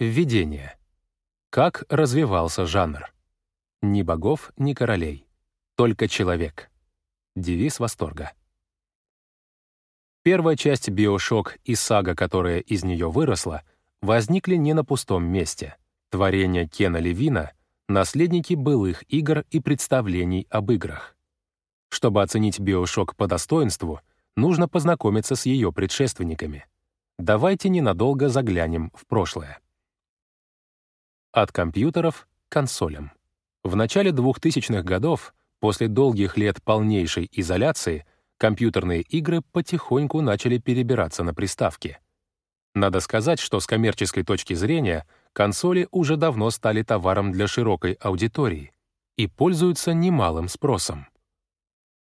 Введение. Как развивался жанр? Ни богов, ни королей. Только человек. Девиз восторга. Первая часть «Биошок» и сага, которая из нее выросла, возникли не на пустом месте. Творения Кена Левина — наследники былых игр и представлений об играх. Чтобы оценить «Биошок» по достоинству, нужно познакомиться с ее предшественниками. Давайте ненадолго заглянем в прошлое. От компьютеров к консолям. В начале 2000-х годов, после долгих лет полнейшей изоляции, компьютерные игры потихоньку начали перебираться на приставки. Надо сказать, что с коммерческой точки зрения консоли уже давно стали товаром для широкой аудитории и пользуются немалым спросом.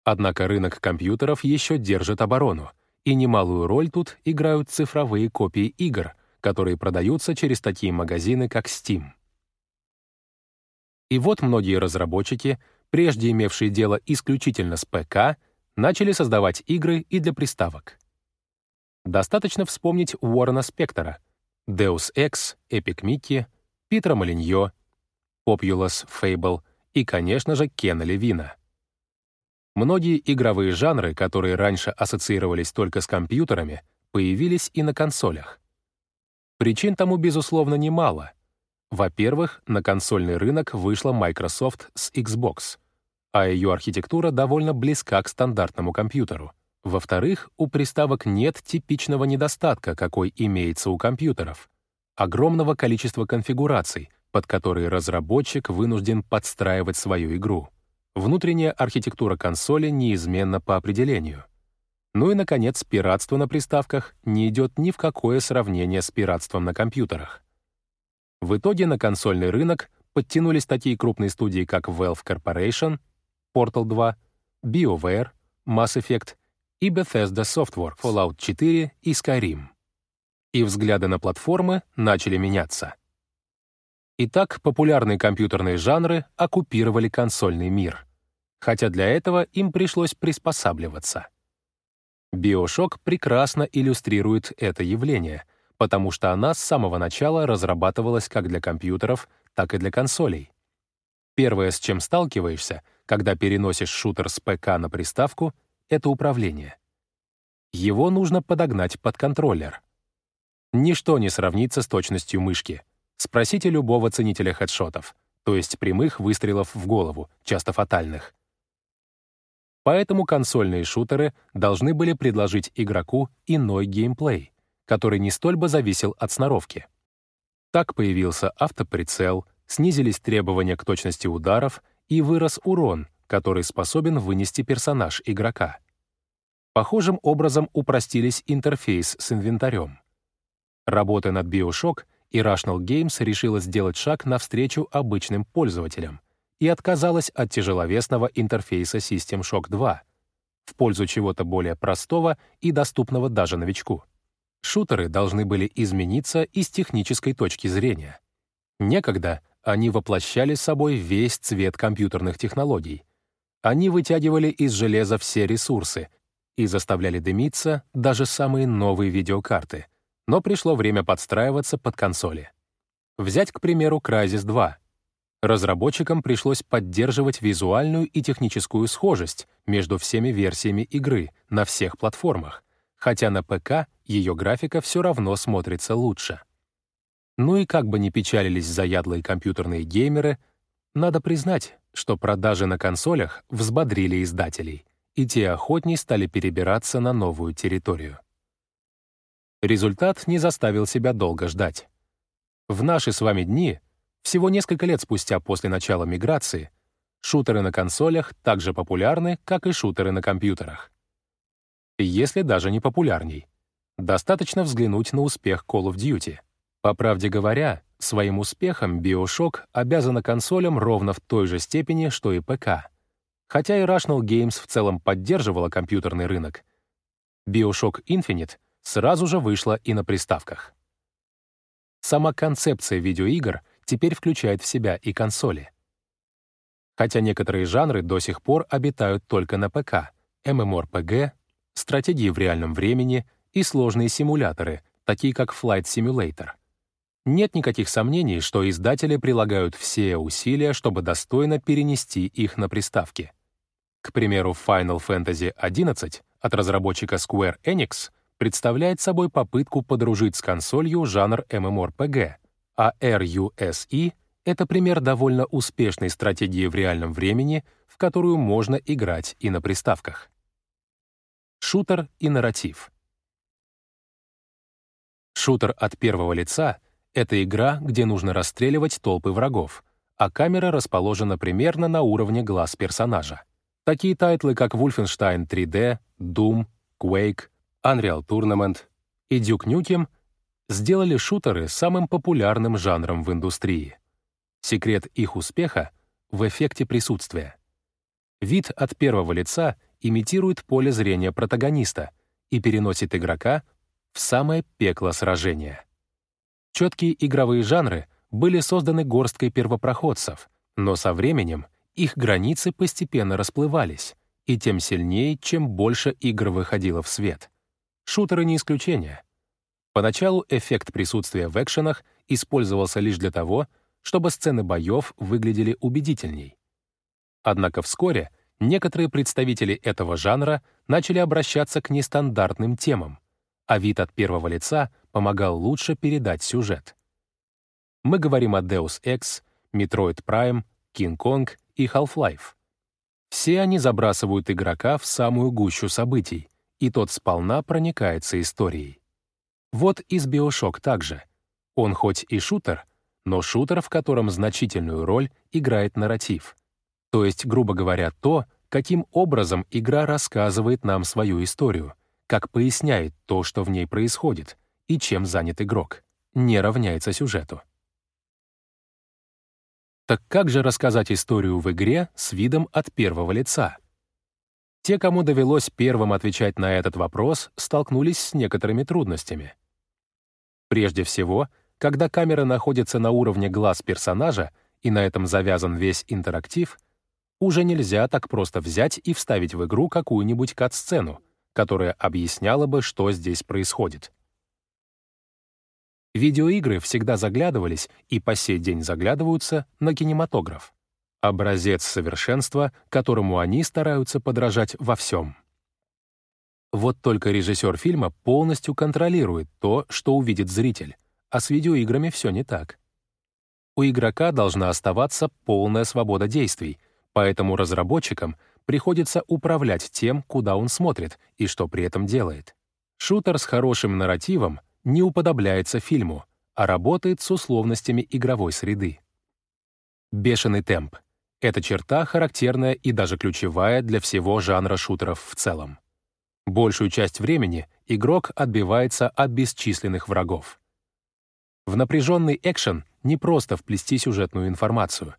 Однако рынок компьютеров еще держит оборону, и немалую роль тут играют цифровые копии игр, которые продаются через такие магазины, как Steam. И вот многие разработчики, прежде имевшие дело исключительно с ПК, начали создавать игры и для приставок. Достаточно вспомнить Уоррена Спектора, Deus Ex, Epic Mickey, Питера Молиньо, Populous Fable и, конечно же, Кена Левина. Многие игровые жанры, которые раньше ассоциировались только с компьютерами, появились и на консолях. Причин тому, безусловно, немало — во-первых, на консольный рынок вышла Microsoft с Xbox, а ее архитектура довольно близка к стандартному компьютеру. Во-вторых, у приставок нет типичного недостатка, какой имеется у компьютеров — огромного количества конфигураций, под которые разработчик вынужден подстраивать свою игру. Внутренняя архитектура консоли неизменна по определению. Ну и, наконец, пиратство на приставках не идет ни в какое сравнение с пиратством на компьютерах. В итоге на консольный рынок подтянулись такие крупные студии, как Valve Corporation, Portal 2, BioWare, Mass Effect и Bethesda Softworks, Fallout 4 и Skyrim. И взгляды на платформы начали меняться. Итак, популярные компьютерные жанры оккупировали консольный мир, хотя для этого им пришлось приспосабливаться. Bioshock прекрасно иллюстрирует это явление — потому что она с самого начала разрабатывалась как для компьютеров, так и для консолей. Первое, с чем сталкиваешься, когда переносишь шутер с ПК на приставку, это управление. Его нужно подогнать под контроллер. Ничто не сравнится с точностью мышки. Спросите любого ценителя хедшотов, то есть прямых выстрелов в голову, часто фатальных. Поэтому консольные шутеры должны были предложить игроку иной геймплей — который не столь бы зависел от сноровки. Так появился автоприцел, снизились требования к точности ударов и вырос урон, который способен вынести персонаж игрока. Похожим образом упростились интерфейс с инвентарем. Работая над Bioshock, Irrational Games решила сделать шаг навстречу обычным пользователям и отказалась от тяжеловесного интерфейса System Shock 2 в пользу чего-то более простого и доступного даже новичку. Шутеры должны были измениться и с технической точки зрения. Некогда они воплощали собой весь цвет компьютерных технологий. Они вытягивали из железа все ресурсы и заставляли дымиться даже самые новые видеокарты. Но пришло время подстраиваться под консоли. Взять, к примеру, Crysis 2. Разработчикам пришлось поддерживать визуальную и техническую схожесть между всеми версиями игры на всех платформах, хотя на ПК ее графика все равно смотрится лучше. Ну и как бы ни печалились заядлые компьютерные геймеры, надо признать, что продажи на консолях взбодрили издателей, и те охотней стали перебираться на новую территорию. Результат не заставил себя долго ждать. В наши с вами дни, всего несколько лет спустя после начала миграции, шутеры на консолях так же популярны, как и шутеры на компьютерах если даже не популярней. Достаточно взглянуть на успех Call of Duty. По правде говоря, своим успехом BioShock обязана консолям ровно в той же степени, что и ПК. Хотя и Rational Games в целом поддерживала компьютерный рынок. BioShock Infinite сразу же вышла и на приставках. Сама концепция видеоигр теперь включает в себя и консоли. Хотя некоторые жанры до сих пор обитают только на ПК — MMORPG, стратегии в реальном времени и сложные симуляторы, такие как Flight Simulator. Нет никаких сомнений, что издатели прилагают все усилия, чтобы достойно перенести их на приставки. К примеру, Final Fantasy XI от разработчика Square Enix представляет собой попытку подружить с консолью жанр MMORPG, а RUSE — это пример довольно успешной стратегии в реальном времени, в которую можно играть и на приставках. Шутер и нарратив. Шутер от первого лица — это игра, где нужно расстреливать толпы врагов, а камера расположена примерно на уровне глаз персонажа. Такие тайтлы, как Wolfenstein 3D, Doom, Quake, Unreal Tournament и Duke Nukem сделали шутеры самым популярным жанром в индустрии. Секрет их успеха в эффекте присутствия. Вид от первого лица имитирует поле зрения протагониста и переносит игрока в самое пекло сражения. Четкие игровые жанры были созданы горсткой первопроходцев, но со временем их границы постепенно расплывались, и тем сильнее, чем больше игр выходило в свет. Шутеры не исключение. Поначалу эффект присутствия в экшенах использовался лишь для того, чтобы сцены боев выглядели убедительней. Однако вскоре некоторые представители этого жанра начали обращаться к нестандартным темам, а вид от первого лица помогал лучше передать сюжет. Мы говорим о Deus Ex, Metroid Prime, King Kong и Half-Life. Все они забрасывают игрока в самую гущу событий, и тот сполна проникается историей. Вот и с Bioshock также. Он хоть и шутер, но шутер, в котором значительную роль играет нарратив. То есть, грубо говоря, то, каким образом игра рассказывает нам свою историю, как поясняет то, что в ней происходит, и чем занят игрок, не равняется сюжету. Так как же рассказать историю в игре с видом от первого лица? Те, кому довелось первым отвечать на этот вопрос, столкнулись с некоторыми трудностями. Прежде всего, когда камера находится на уровне глаз персонажа, и на этом завязан весь интерактив, уже нельзя так просто взять и вставить в игру какую-нибудь кат-сцену, которая объясняла бы, что здесь происходит. Видеоигры всегда заглядывались и по сей день заглядываются на кинематограф. Образец совершенства, которому они стараются подражать во всем. Вот только режиссер фильма полностью контролирует то, что увидит зритель, а с видеоиграми все не так. У игрока должна оставаться полная свобода действий, поэтому разработчикам приходится управлять тем, куда он смотрит и что при этом делает. Шутер с хорошим нарративом не уподобляется фильму, а работает с условностями игровой среды. Бешеный темп — это черта, характерная и даже ключевая для всего жанра шутеров в целом. Большую часть времени игрок отбивается от бесчисленных врагов. В напряженный экшен не просто вплести сюжетную информацию.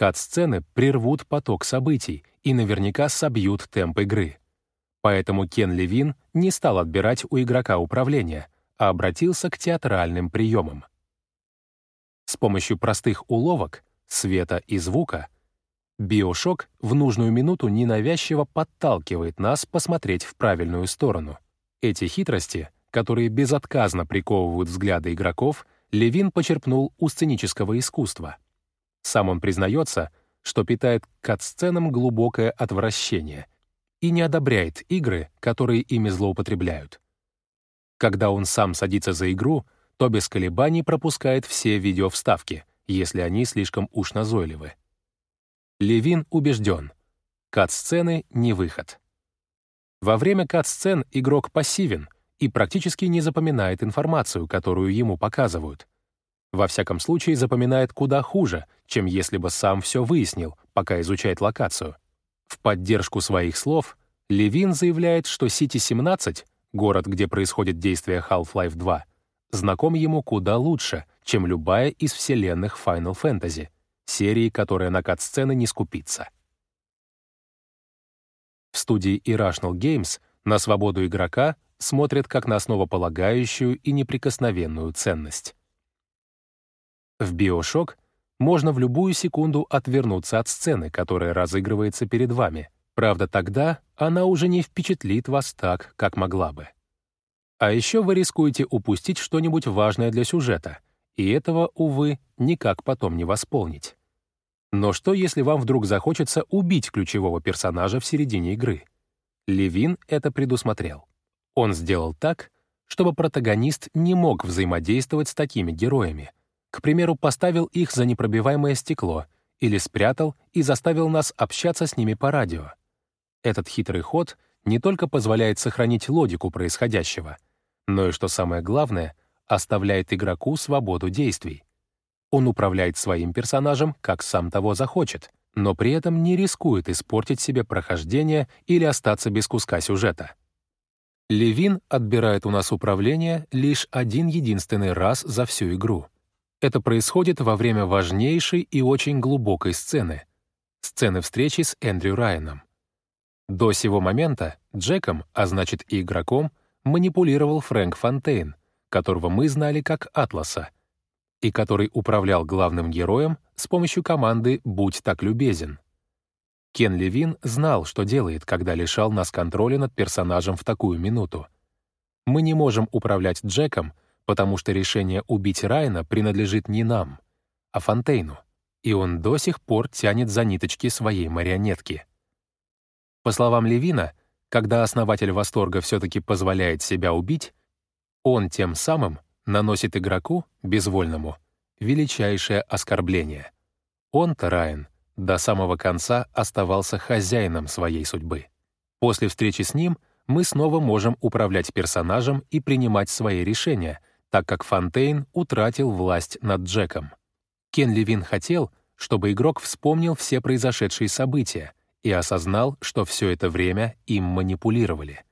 Кат-сцены прервут поток событий и наверняка собьют темп игры. Поэтому Кен Левин не стал отбирать у игрока управление — а обратился к театральным приемам. С помощью простых уловок, света и звука, биошок в нужную минуту ненавязчиво подталкивает нас посмотреть в правильную сторону. Эти хитрости, которые безотказно приковывают взгляды игроков, Левин почерпнул у сценического искусства. Сам он признается, что питает к кат-сценам глубокое отвращение и не одобряет игры, которые ими злоупотребляют. Когда он сам садится за игру, то без колебаний пропускает все видеовставки, если они слишком уж назойливы. Левин убежден, кат-сцены — не выход. Во время кат-сцен игрок пассивен и практически не запоминает информацию, которую ему показывают. Во всяком случае, запоминает куда хуже, чем если бы сам все выяснил, пока изучает локацию. В поддержку своих слов Левин заявляет, что Сити-17 город, где происходит действие Half-Life 2, знаком ему куда лучше, чем любая из вселенных Final Fantasy, серии, которая на кат-сцены не скупится. В студии Irrational Games на свободу игрока смотрят как на основополагающую и неприкосновенную ценность. В Bioshock можно в любую секунду отвернуться от сцены, которая разыгрывается перед вами — Правда, тогда она уже не впечатлит вас так, как могла бы. А еще вы рискуете упустить что-нибудь важное для сюжета, и этого, увы, никак потом не восполнить. Но что, если вам вдруг захочется убить ключевого персонажа в середине игры? Левин это предусмотрел. Он сделал так, чтобы протагонист не мог взаимодействовать с такими героями. К примеру, поставил их за непробиваемое стекло или спрятал и заставил нас общаться с ними по радио. Этот хитрый ход не только позволяет сохранить логику происходящего, но и, что самое главное, оставляет игроку свободу действий. Он управляет своим персонажем, как сам того захочет, но при этом не рискует испортить себе прохождение или остаться без куска сюжета. Левин отбирает у нас управление лишь один единственный раз за всю игру. Это происходит во время важнейшей и очень глубокой сцены — сцены встречи с Эндрю Райаном. До сего момента Джеком, а значит и игроком, манипулировал Фрэнк Фонтейн, которого мы знали как Атласа, и который управлял главным героем с помощью команды «Будь так любезен». Кен Левин знал, что делает, когда лишал нас контроля над персонажем в такую минуту. Мы не можем управлять Джеком, потому что решение убить Райана принадлежит не нам, а Фонтейну, и он до сих пор тянет за ниточки своей марионетки. По словам Левина, когда основатель восторга все-таки позволяет себя убить, он тем самым наносит игроку, безвольному, величайшее оскорбление. Он-то, Райан, до самого конца оставался хозяином своей судьбы. После встречи с ним мы снова можем управлять персонажем и принимать свои решения, так как Фонтейн утратил власть над Джеком. Кен Левин хотел, чтобы игрок вспомнил все произошедшие события и осознал, что все это время им манипулировали.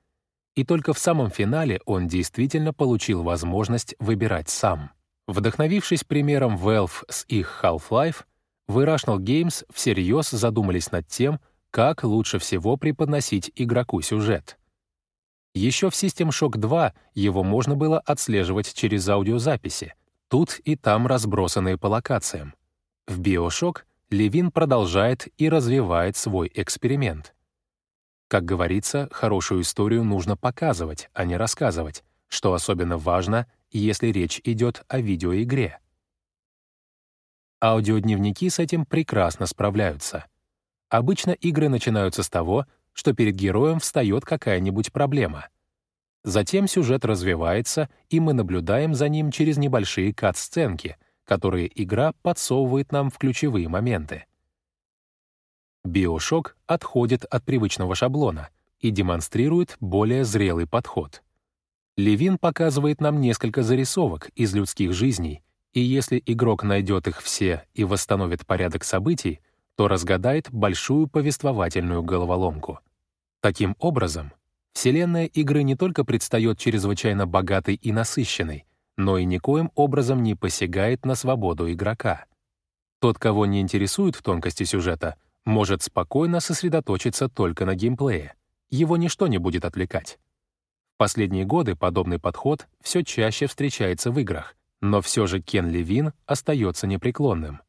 И только в самом финале он действительно получил возможность выбирать сам. Вдохновившись примером Valve с их Half-Life, в Irrational Games всерьез задумались над тем, как лучше всего преподносить игроку сюжет. Еще в System Shock 2 его можно было отслеживать через аудиозаписи, тут и там разбросанные по локациям. В BioShock Левин продолжает и развивает свой эксперимент. Как говорится, хорошую историю нужно показывать, а не рассказывать, что особенно важно, если речь идет о видеоигре. Аудиодневники с этим прекрасно справляются. Обычно игры начинаются с того, что перед героем встает какая-нибудь проблема. Затем сюжет развивается, и мы наблюдаем за ним через небольшие кат-сценки, которые игра подсовывает нам в ключевые моменты. Биошок отходит от привычного шаблона и демонстрирует более зрелый подход. Левин показывает нам несколько зарисовок из людских жизней, и если игрок найдет их все и восстановит порядок событий, то разгадает большую повествовательную головоломку. Таким образом, вселенная игры не только предстает чрезвычайно богатой и насыщенной, но и никоим образом не посягает на свободу игрока. Тот, кого не интересуют тонкости сюжета, может спокойно сосредоточиться только на геймплее. Его ничто не будет отвлекать. В последние годы подобный подход все чаще встречается в играх, но все же Кен Левин остается непреклонным.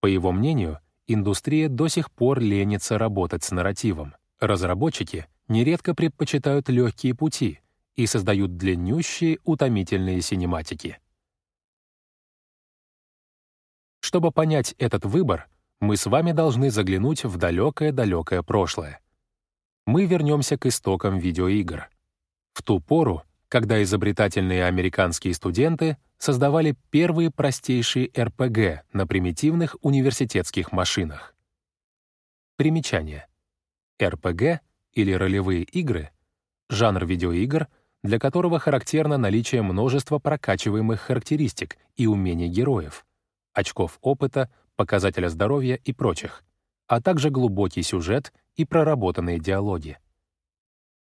По его мнению, индустрия до сих пор ленится работать с нарративом. Разработчики нередко предпочитают легкие пути и создают длиннющие, утомительные синематики. Чтобы понять этот выбор, мы с вами должны заглянуть в далекое-далекое прошлое. Мы вернемся к истокам видеоигр. В ту пору, когда изобретательные американские студенты создавали первые простейшие РПГ на примитивных университетских машинах. Примечание. РПГ или ролевые игры — жанр видеоигр, для которого характерно наличие множества прокачиваемых характеристик и умений героев, очков опыта, показателя здоровья и прочих, а также глубокий сюжет и проработанные диалоги.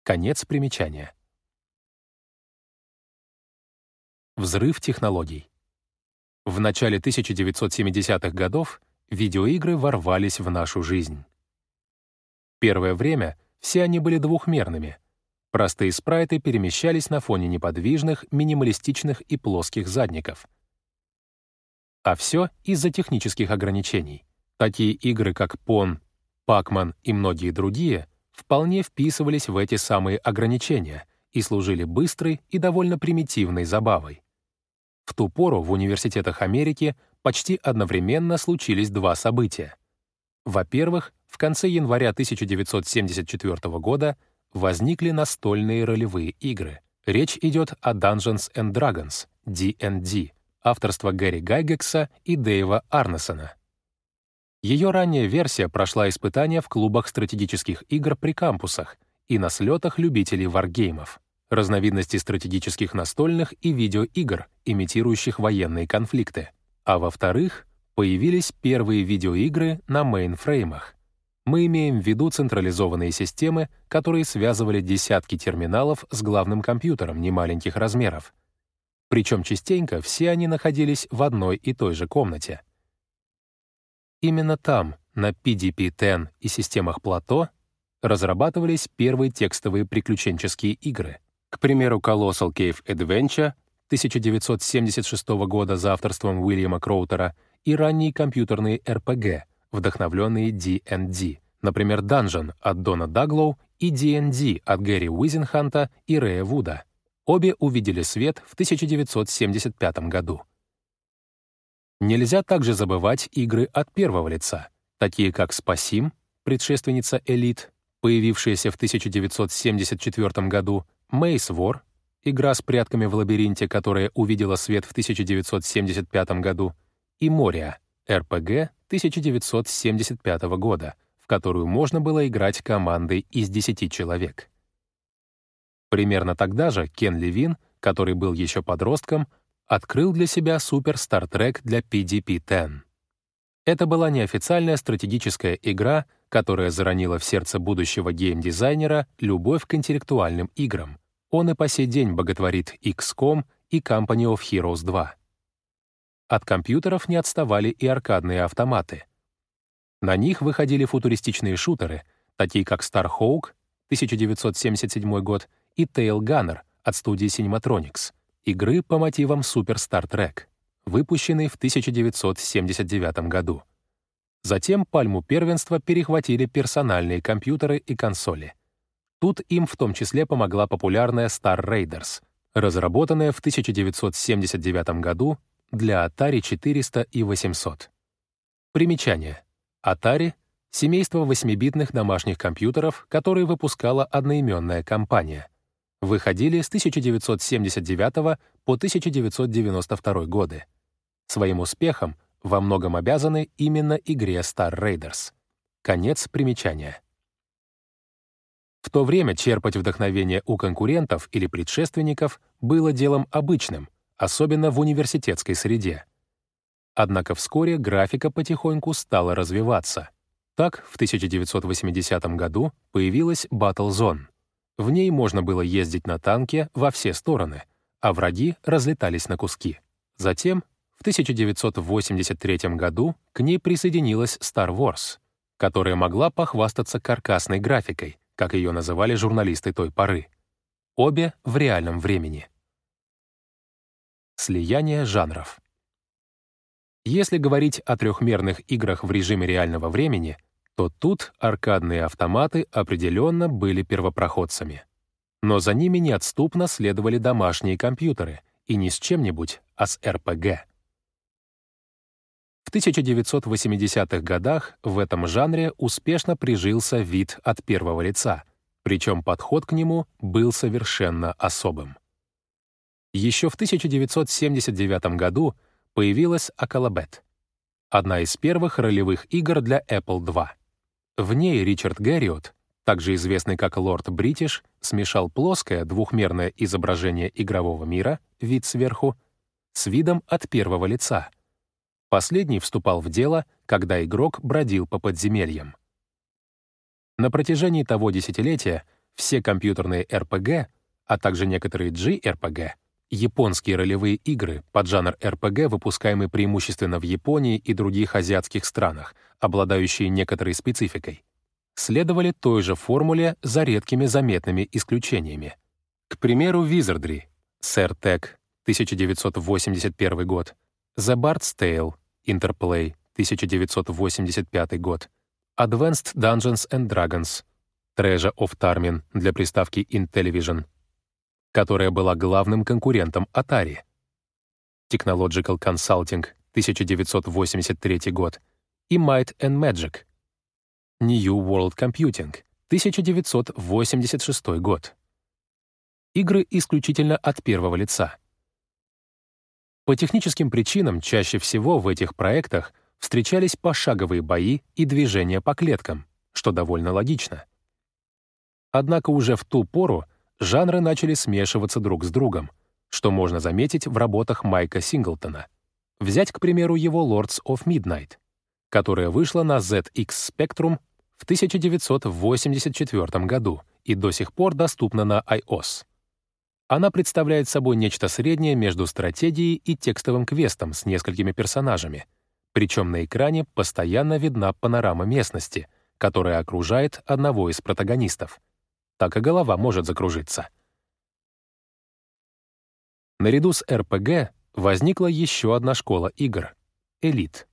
Конец примечания. Взрыв технологий. В начале 1970-х годов видеоигры ворвались в нашу жизнь. Первое время все они были двухмерными. Простые спрайты перемещались на фоне неподвижных, минималистичных и плоских задников. А все из-за технических ограничений. Такие игры, как Pon, Pac-Man и многие другие вполне вписывались в эти самые ограничения и служили быстрой и довольно примитивной забавой. В ту пору в университетах Америки почти одновременно случились два события. Во-первых, в конце января 1974 года возникли настольные ролевые игры. Речь идет о Dungeons and Dragons, D&D, авторства Гэри Гайгекса и Дэйва Арнесона. Ее ранняя версия прошла испытания в клубах стратегических игр при кампусах и на слетах любителей варгеймов, разновидности стратегических настольных и видеоигр, имитирующих военные конфликты. А во-вторых, появились первые видеоигры на мейнфреймах. Мы имеем в виду централизованные системы, которые связывали десятки терминалов с главным компьютером немаленьких размеров. Причем частенько все они находились в одной и той же комнате. Именно там, на PDP-10 и системах Плато, разрабатывались первые текстовые приключенческие игры. К примеру, Colossal Cave Adventure 1976 года за авторством Уильяма Кроутера и ранние компьютерные RPG, вдохновленные D&D, например, Dungeon от Дона Даглоу и D&D от Гэри Уизенханта и Рэя Вуда. Обе увидели свет в 1975 году. Нельзя также забывать игры от первого лица, такие как «Спасим», предшественница «Элит», появившаяся в 1974 году, «Мейс Вор», игра с прятками в лабиринте, которая увидела свет в 1975 году, и «Мория», РПГ 1975 года, в которую можно было играть командой из 10 человек. Примерно тогда же Кен Левин, который был еще подростком, открыл для себя Супер Trek для PDP-10. Это была неофициальная стратегическая игра, которая заронила в сердце будущего геймдизайнера любовь к интеллектуальным играм. Он и по сей день боготворит XCOM и Company of Heroes 2. От компьютеров не отставали и аркадные автоматы. На них выходили футуристичные шутеры, такие как Starhawk 1977 год и Tail Gunner от студии Cinematronics — игры по мотивам Super Star Trek, выпущенной в 1979 году. Затем пальму первенства перехватили персональные компьютеры и консоли. Тут им в том числе помогла популярная Star Raiders, разработанная в 1979 году для Atari 400 и 800. Примечание. Atari — семейство 8-битных домашних компьютеров, которые выпускала одноименная компания — выходили с 1979 по 1992 годы. Своим успехом во многом обязаны именно игре Star Raiders. Конец примечания. В то время черпать вдохновение у конкурентов или предшественников было делом обычным, особенно в университетской среде. Однако вскоре графика потихоньку стала развиваться. Так, в 1980 году появилась Battlezone — в ней можно было ездить на танке во все стороны, а враги разлетались на куски. Затем, в 1983 году, к ней присоединилась Star Wars, которая могла похвастаться каркасной графикой, как ее называли журналисты той поры. Обе в реальном времени. Слияние жанров. Если говорить о трехмерных играх в режиме реального времени — то тут аркадные автоматы определенно были первопроходцами. Но за ними неотступно следовали домашние компьютеры, и не с чем-нибудь, а с РПГ. В 1980-х годах в этом жанре успешно прижился вид от первого лица, причем подход к нему был совершенно особым. Еще в 1979 году появилась Акалабет, одна из первых ролевых игр для Apple II. В ней Ричард Гэриот, также известный как Лорд Бритиш, смешал плоское двухмерное изображение игрового мира, вид сверху, с видом от первого лица. Последний вступал в дело, когда игрок бродил по подземельям. На протяжении того десятилетия все компьютерные RPG, а также некоторые JRPG, японские ролевые игры под жанр RPG, выпускаемые преимущественно в Японии и других азиатских странах, обладающие некоторой спецификой, следовали той же формуле за редкими заметными исключениями. К примеру, Wizardry, Sir Tech, 1981 год, The Bard's Tale, Interplay, 1985 год, Advanced Dungeons and Dragons, Treasure of Tarmin для приставки Intellivision, которая была главным конкурентом Atari. Technological Consulting, 1983 год, и Might and Magic, New World Computing, 1986 год. Игры исключительно от первого лица. По техническим причинам чаще всего в этих проектах встречались пошаговые бои и движения по клеткам, что довольно логично. Однако уже в ту пору жанры начали смешиваться друг с другом, что можно заметить в работах Майка Синглтона. Взять, к примеру, его Lords of Midnight, которая вышла на ZX Spectrum в 1984 году и до сих пор доступна на iOS. Она представляет собой нечто среднее между стратегией и текстовым квестом с несколькими персонажами, причем на экране постоянно видна панорама местности, которая окружает одного из протагонистов. Так и голова может закружиться. Наряду с РПГ возникла еще одна школа игр — Элит.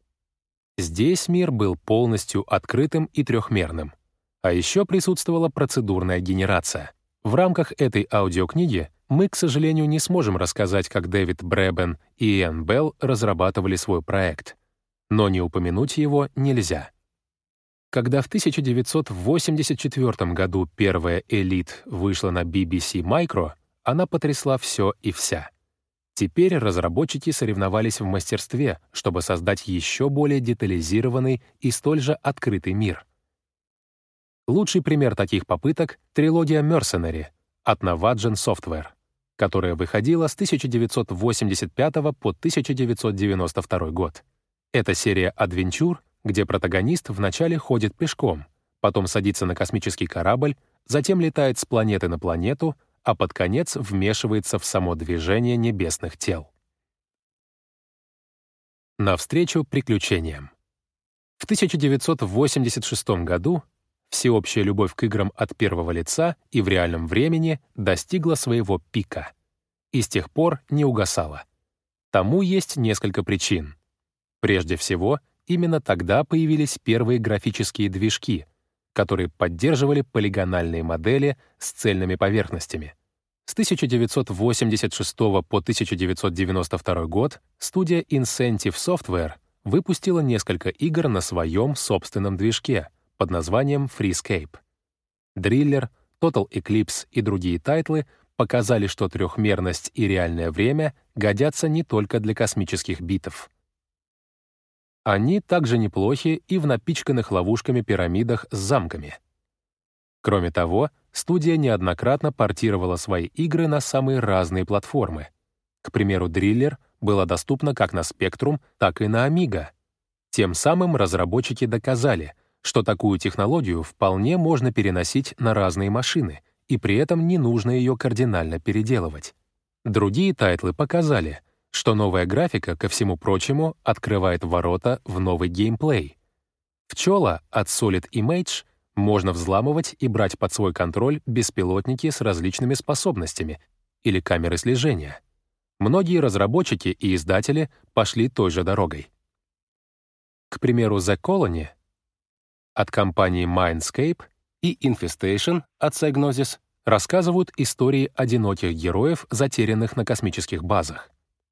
Здесь мир был полностью открытым и трехмерным. А еще присутствовала процедурная генерация. В рамках этой аудиокниги мы, к сожалению, не сможем рассказать, как Дэвид Брэбен и Иэн Белл разрабатывали свой проект. Но не упомянуть его нельзя. Когда в 1984 году первая «Элит» вышла на BBC Micro, она потрясла все и вся. Теперь разработчики соревновались в мастерстве, чтобы создать еще более детализированный и столь же открытый мир. Лучший пример таких попыток — трилогия Mercenary от Navagen Software, которая выходила с 1985 по 1992 год. Это серия адвенчур, где протагонист вначале ходит пешком, потом садится на космический корабль, затем летает с планеты на планету, а под конец вмешивается в само движение небесных тел. Навстречу приключениям. В 1986 году всеобщая любовь к играм от первого лица и в реальном времени достигла своего пика и с тех пор не угасала. Тому есть несколько причин. Прежде всего, именно тогда появились первые графические движки — которые поддерживали полигональные модели с цельными поверхностями. С 1986 по 1992 год студия Incentive Software выпустила несколько игр на своем собственном движке под названием Freescape. Driller, Total Eclipse и другие тайтлы показали, что трехмерность и реальное время годятся не только для космических битв. Они также неплохи и в напичканных ловушками пирамидах с замками. Кроме того, студия неоднократно портировала свои игры на самые разные платформы. К примеру, Driller была доступна как на Spectrum, так и на Amiga. Тем самым разработчики доказали, что такую технологию вполне можно переносить на разные машины, и при этом не нужно ее кардинально переделывать. Другие тайтлы показали, что новая графика, ко всему прочему, открывает ворота в новый геймплей. В Cholo от Solid Image можно взламывать и брать под свой контроль беспилотники с различными способностями или камеры слежения. Многие разработчики и издатели пошли той же дорогой. К примеру, The Colony от компании Mindscape и Infestation от Psygnosis рассказывают истории одиноких героев, затерянных на космических базах.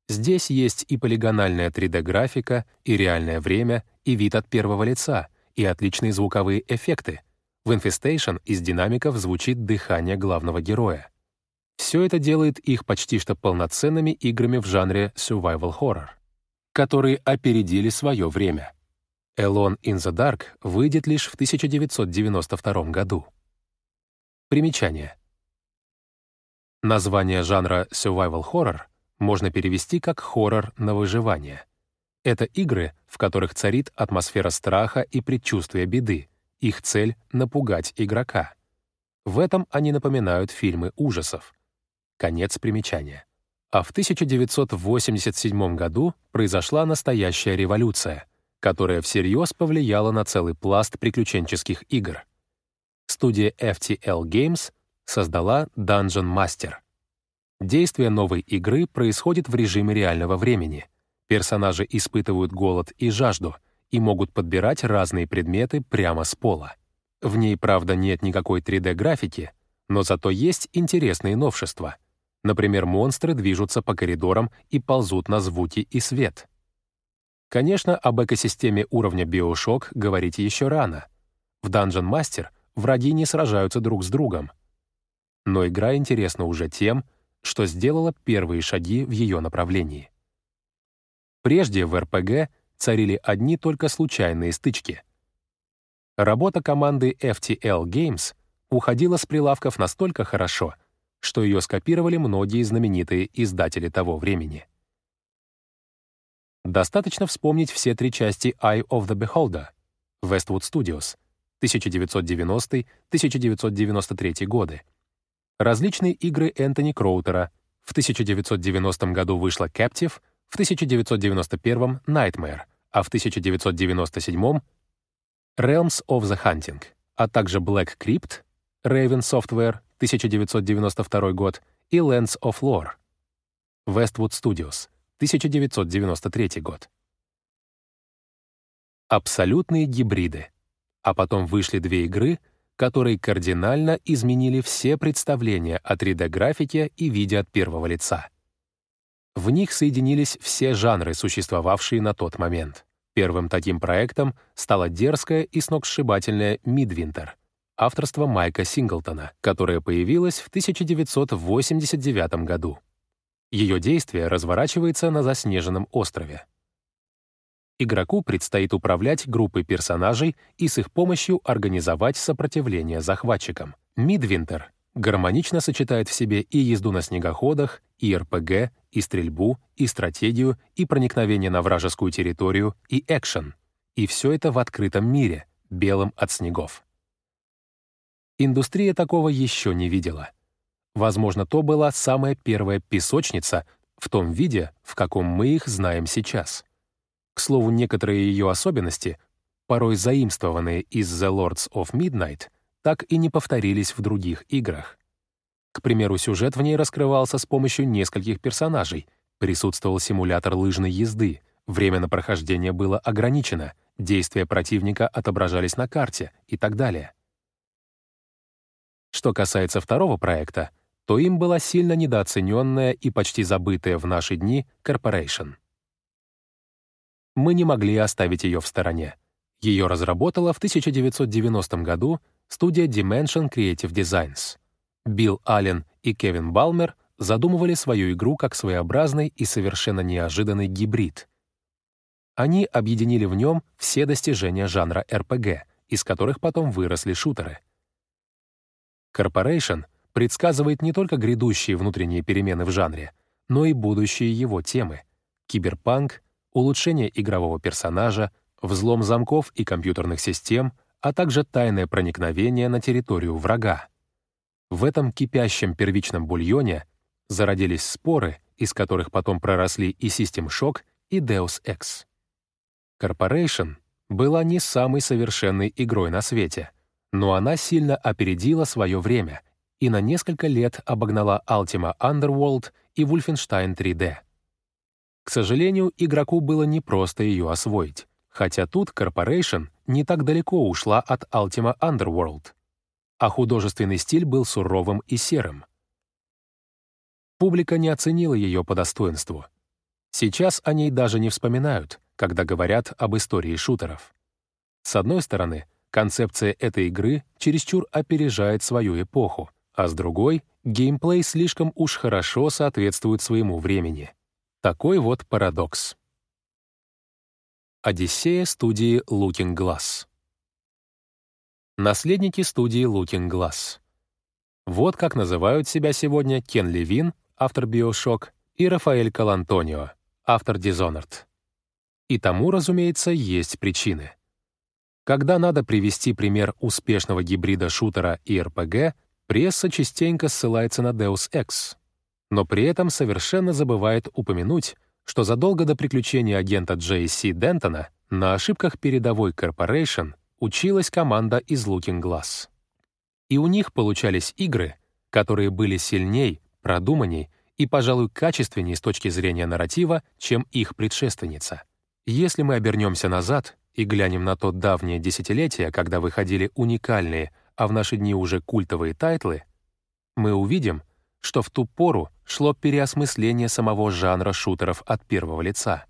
Здесь есть и полигональная 3D-графика, и реальное время, и вид от первого лица, и отличные звуковые эффекты. В Infestation из динамиков звучит дыхание главного героя. Все это делает их почти что полноценными играми в жанре survival horror, которые опередили свое время. Alone in the Dark выйдет лишь в 1992 году. Примечание. Название жанра survival horror — можно перевести как хоррор на выживание. Это игры, в которых царит атмосфера страха и предчувствия беды. Их цель — напугать игрока. В этом они напоминают фильмы ужасов. Конец примечания. А в 1987 году произошла настоящая революция, которая всерьез повлияла на целый пласт приключенческих игр. Студия FTL Games создала Dungeon Master — Действие новой игры происходит в режиме реального времени. Персонажи испытывают голод и жажду и могут подбирать разные предметы прямо с пола. В ней, правда, нет никакой 3D-графики, но зато есть интересные новшества. Например, монстры движутся по коридорам и ползут на звуки и свет. Конечно, об экосистеме уровня Bioshock говорить еще рано. В Dungeon Master враги не сражаются друг с другом. Но игра интересна уже тем, что сделала первые шаги в ее направлении. Прежде в РПГ царили одни только случайные стычки. Работа команды FTL Games уходила с прилавков настолько хорошо, что ее скопировали многие знаменитые издатели того времени. Достаточно вспомнить все три части Eye of the Beholder, Westwood Studios, 1990-1993 годы, различные игры Энтони Кроутера, в 1990 году вышла Captive, в 1991 Nightmare, а в 1997 Realms of the Hunting, а также Black Crypt, Raven Software, 1992 год, и Lands of Lore, Westwood Studios, 1993 год. Абсолютные гибриды. А потом вышли две игры, которые кардинально изменили все представления о 3D-графике и виде от первого лица. В них соединились все жанры, существовавшие на тот момент. Первым таким проектом стала дерзкая и сногсшибательная «Мидвинтер», авторства Майка Синглтона, которая появилась в 1989 году. Ее действие разворачивается на заснеженном острове. Игроку предстоит управлять группой персонажей и с их помощью организовать сопротивление захватчикам. Мидвинтер гармонично сочетает в себе и езду на снегоходах, и РПГ, и стрельбу, и стратегию, и проникновение на вражескую территорию, и экшен. И все это в открытом мире, белом от снегов. Индустрия такого еще не видела. Возможно, то была самая первая песочница в том виде, в каком мы их знаем сейчас. К слову, некоторые ее особенности, порой заимствованные из The Lords of Midnight, так и не повторились в других играх. К примеру, сюжет в ней раскрывался с помощью нескольких персонажей, присутствовал симулятор лыжной езды, время на прохождение было ограничено, действия противника отображались на карте и так далее. Что касается второго проекта, то им была сильно недооцененная и почти забытая в наши дни Corporation. Мы не могли оставить ее в стороне. Ее разработала в 1990 году студия Dimension Creative Designs. Билл Аллен и Кевин Балмер задумывали свою игру как своеобразный и совершенно неожиданный гибрид. Они объединили в нем все достижения жанра RPG, из которых потом выросли шутеры. Corporation предсказывает не только грядущие внутренние перемены в жанре, но и будущие его темы — киберпанк, улучшение игрового персонажа, взлом замков и компьютерных систем, а также тайное проникновение на территорию врага. В этом кипящем первичном бульоне зародились споры, из которых потом проросли и System Shock, и Deus Ex. Corporation была не самой совершенной игрой на свете, но она сильно опередила свое время и на несколько лет обогнала Ultima Underworld и Wolfenstein 3D. К сожалению, игроку было непросто ее освоить, хотя тут Corporation не так далеко ушла от Ultima Underworld, а художественный стиль был суровым и серым. Публика не оценила ее по достоинству. Сейчас о ней даже не вспоминают, когда говорят об истории шутеров. С одной стороны, концепция этой игры чересчур опережает свою эпоху, а с другой — геймплей слишком уж хорошо соответствует своему времени. Такой вот парадокс. Одиссея студии Looking Glass. Наследники студии Looking Glass. Вот как называют себя сегодня Кен Левин, автор Bioshock, и Рафаэль Калантонио, автор Dishonored. И тому, разумеется, есть причины. Когда надо привести пример успешного гибрида шутера и РПГ, пресса частенько ссылается на Deus Ex, но при этом совершенно забывает упомянуть, что задолго до приключений агента Джейси Дентона на ошибках передовой Corporation училась команда из Looking Glass. И у них получались игры, которые были сильней, продуманней и, пожалуй, качественнее с точки зрения нарратива, чем их предшественница. Если мы обернемся назад и глянем на то давнее десятилетие, когда выходили уникальные, а в наши дни уже культовые тайтлы, мы увидим, что в ту пору шло переосмысление самого жанра шутеров от первого лица.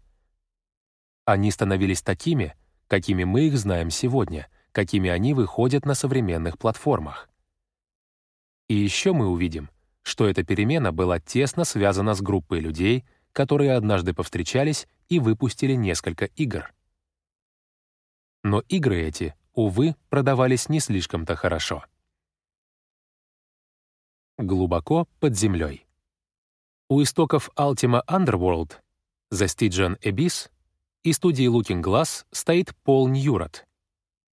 Они становились такими, какими мы их знаем сегодня, какими они выходят на современных платформах. И еще мы увидим, что эта перемена была тесно связана с группой людей, которые однажды повстречались и выпустили несколько игр. Но игры эти, увы, продавались не слишком-то хорошо. Глубоко под землей. У истоков Ultima Underworld, The Stygian Abyss и студии Looking Glass стоит Пол Ньюрот.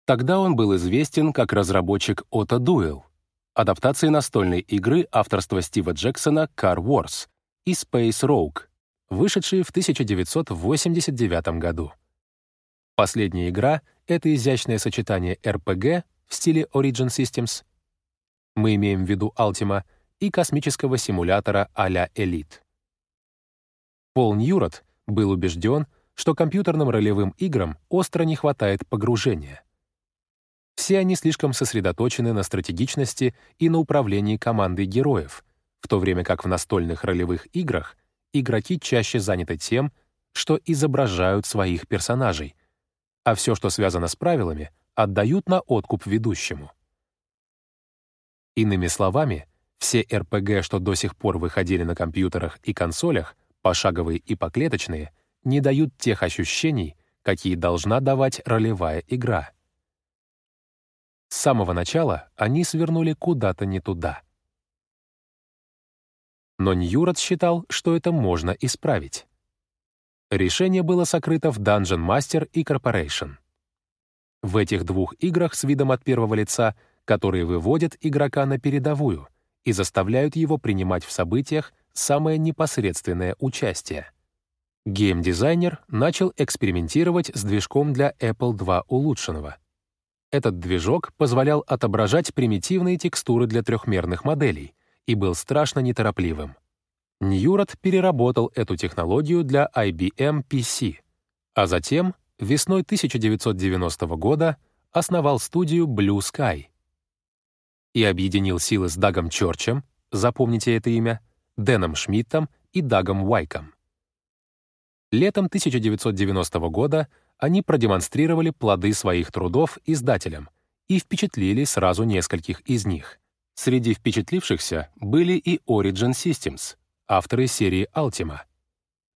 Тогда он был известен как разработчик Auto Duel, адаптации настольной игры авторства Стива Джексона Car Wars и Space Rogue, вышедшие в 1989 году. Последняя игра — это изящное сочетание RPG в стиле Origin Systems, мы имеем в виду Ultima, и космического симулятора а-ля Elite. Пол Ньюрот был убежден, что компьютерным ролевым играм остро не хватает погружения. Все они слишком сосредоточены на стратегичности и на управлении командой героев, в то время как в настольных ролевых играх игроки чаще заняты тем, что изображают своих персонажей, а все, что связано с правилами, отдают на откуп ведущему. Иными словами, все РПГ, что до сих пор выходили на компьютерах и консолях, пошаговые и поклеточные, не дают тех ощущений, какие должна давать ролевая игра. С самого начала они свернули куда-то не туда. Но Ньюрот считал, что это можно исправить. Решение было сокрыто в Dungeon Master и Corporation. В этих двух играх с видом от первого лица, которые выводят игрока на передовую и заставляют его принимать в событиях самое непосредственное участие. Геймдизайнер начал экспериментировать с движком для Apple II улучшенного, этот движок позволял отображать примитивные текстуры для трехмерных моделей и был страшно неторопливым. Ньюрот переработал эту технологию для IBM PC, а затем, весной 1990 года, основал студию Blue Sky и объединил силы с Дагом Чорчем, запомните это имя, Дэном Шмидтом и Дагом Уайком. Летом 1990 года они продемонстрировали плоды своих трудов издателям и впечатлили сразу нескольких из них. Среди впечатлившихся были и Origin Systems, авторы серии Ultima.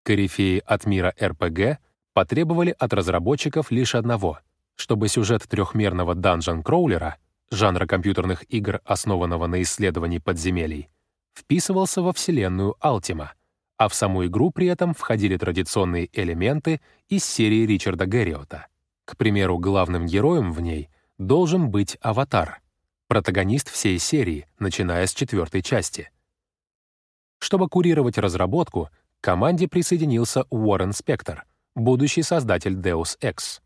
Корифеи от мира RPG потребовали от разработчиков лишь одного, чтобы сюжет трехмерного данжен-кроулера, жанра компьютерных игр, основанного на исследовании подземелий, вписывался во вселенную Ultima — а в саму игру при этом входили традиционные элементы из серии Ричарда Гэриота. К примеру, главным героем в ней должен быть аватар, протагонист всей серии, начиная с четвертой части. Чтобы курировать разработку, к команде присоединился Уоррен Спектор, будущий создатель Deus Ex.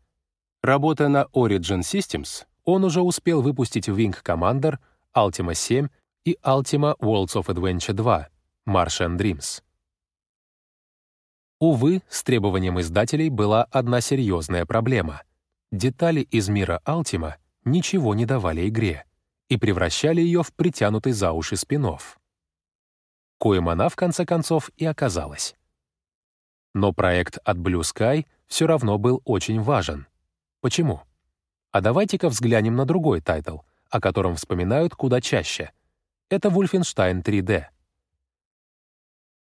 Работая на Origin Systems, он уже успел выпустить Wing Commander, Ultima 7 и Ultima Worlds of Adventure 2 Martian Dreams. Увы, с требованием издателей была одна серьезная проблема. Детали из мира Ultima ничего не давали игре и превращали ее в притянутый за уши спин-офф. Коим она, в конце концов, и оказалась. Но проект от Blue Sky все равно был очень важен. Почему? А давайте-ка взглянем на другой тайтл, о котором вспоминают куда чаще. Это Wolfenstein 3D.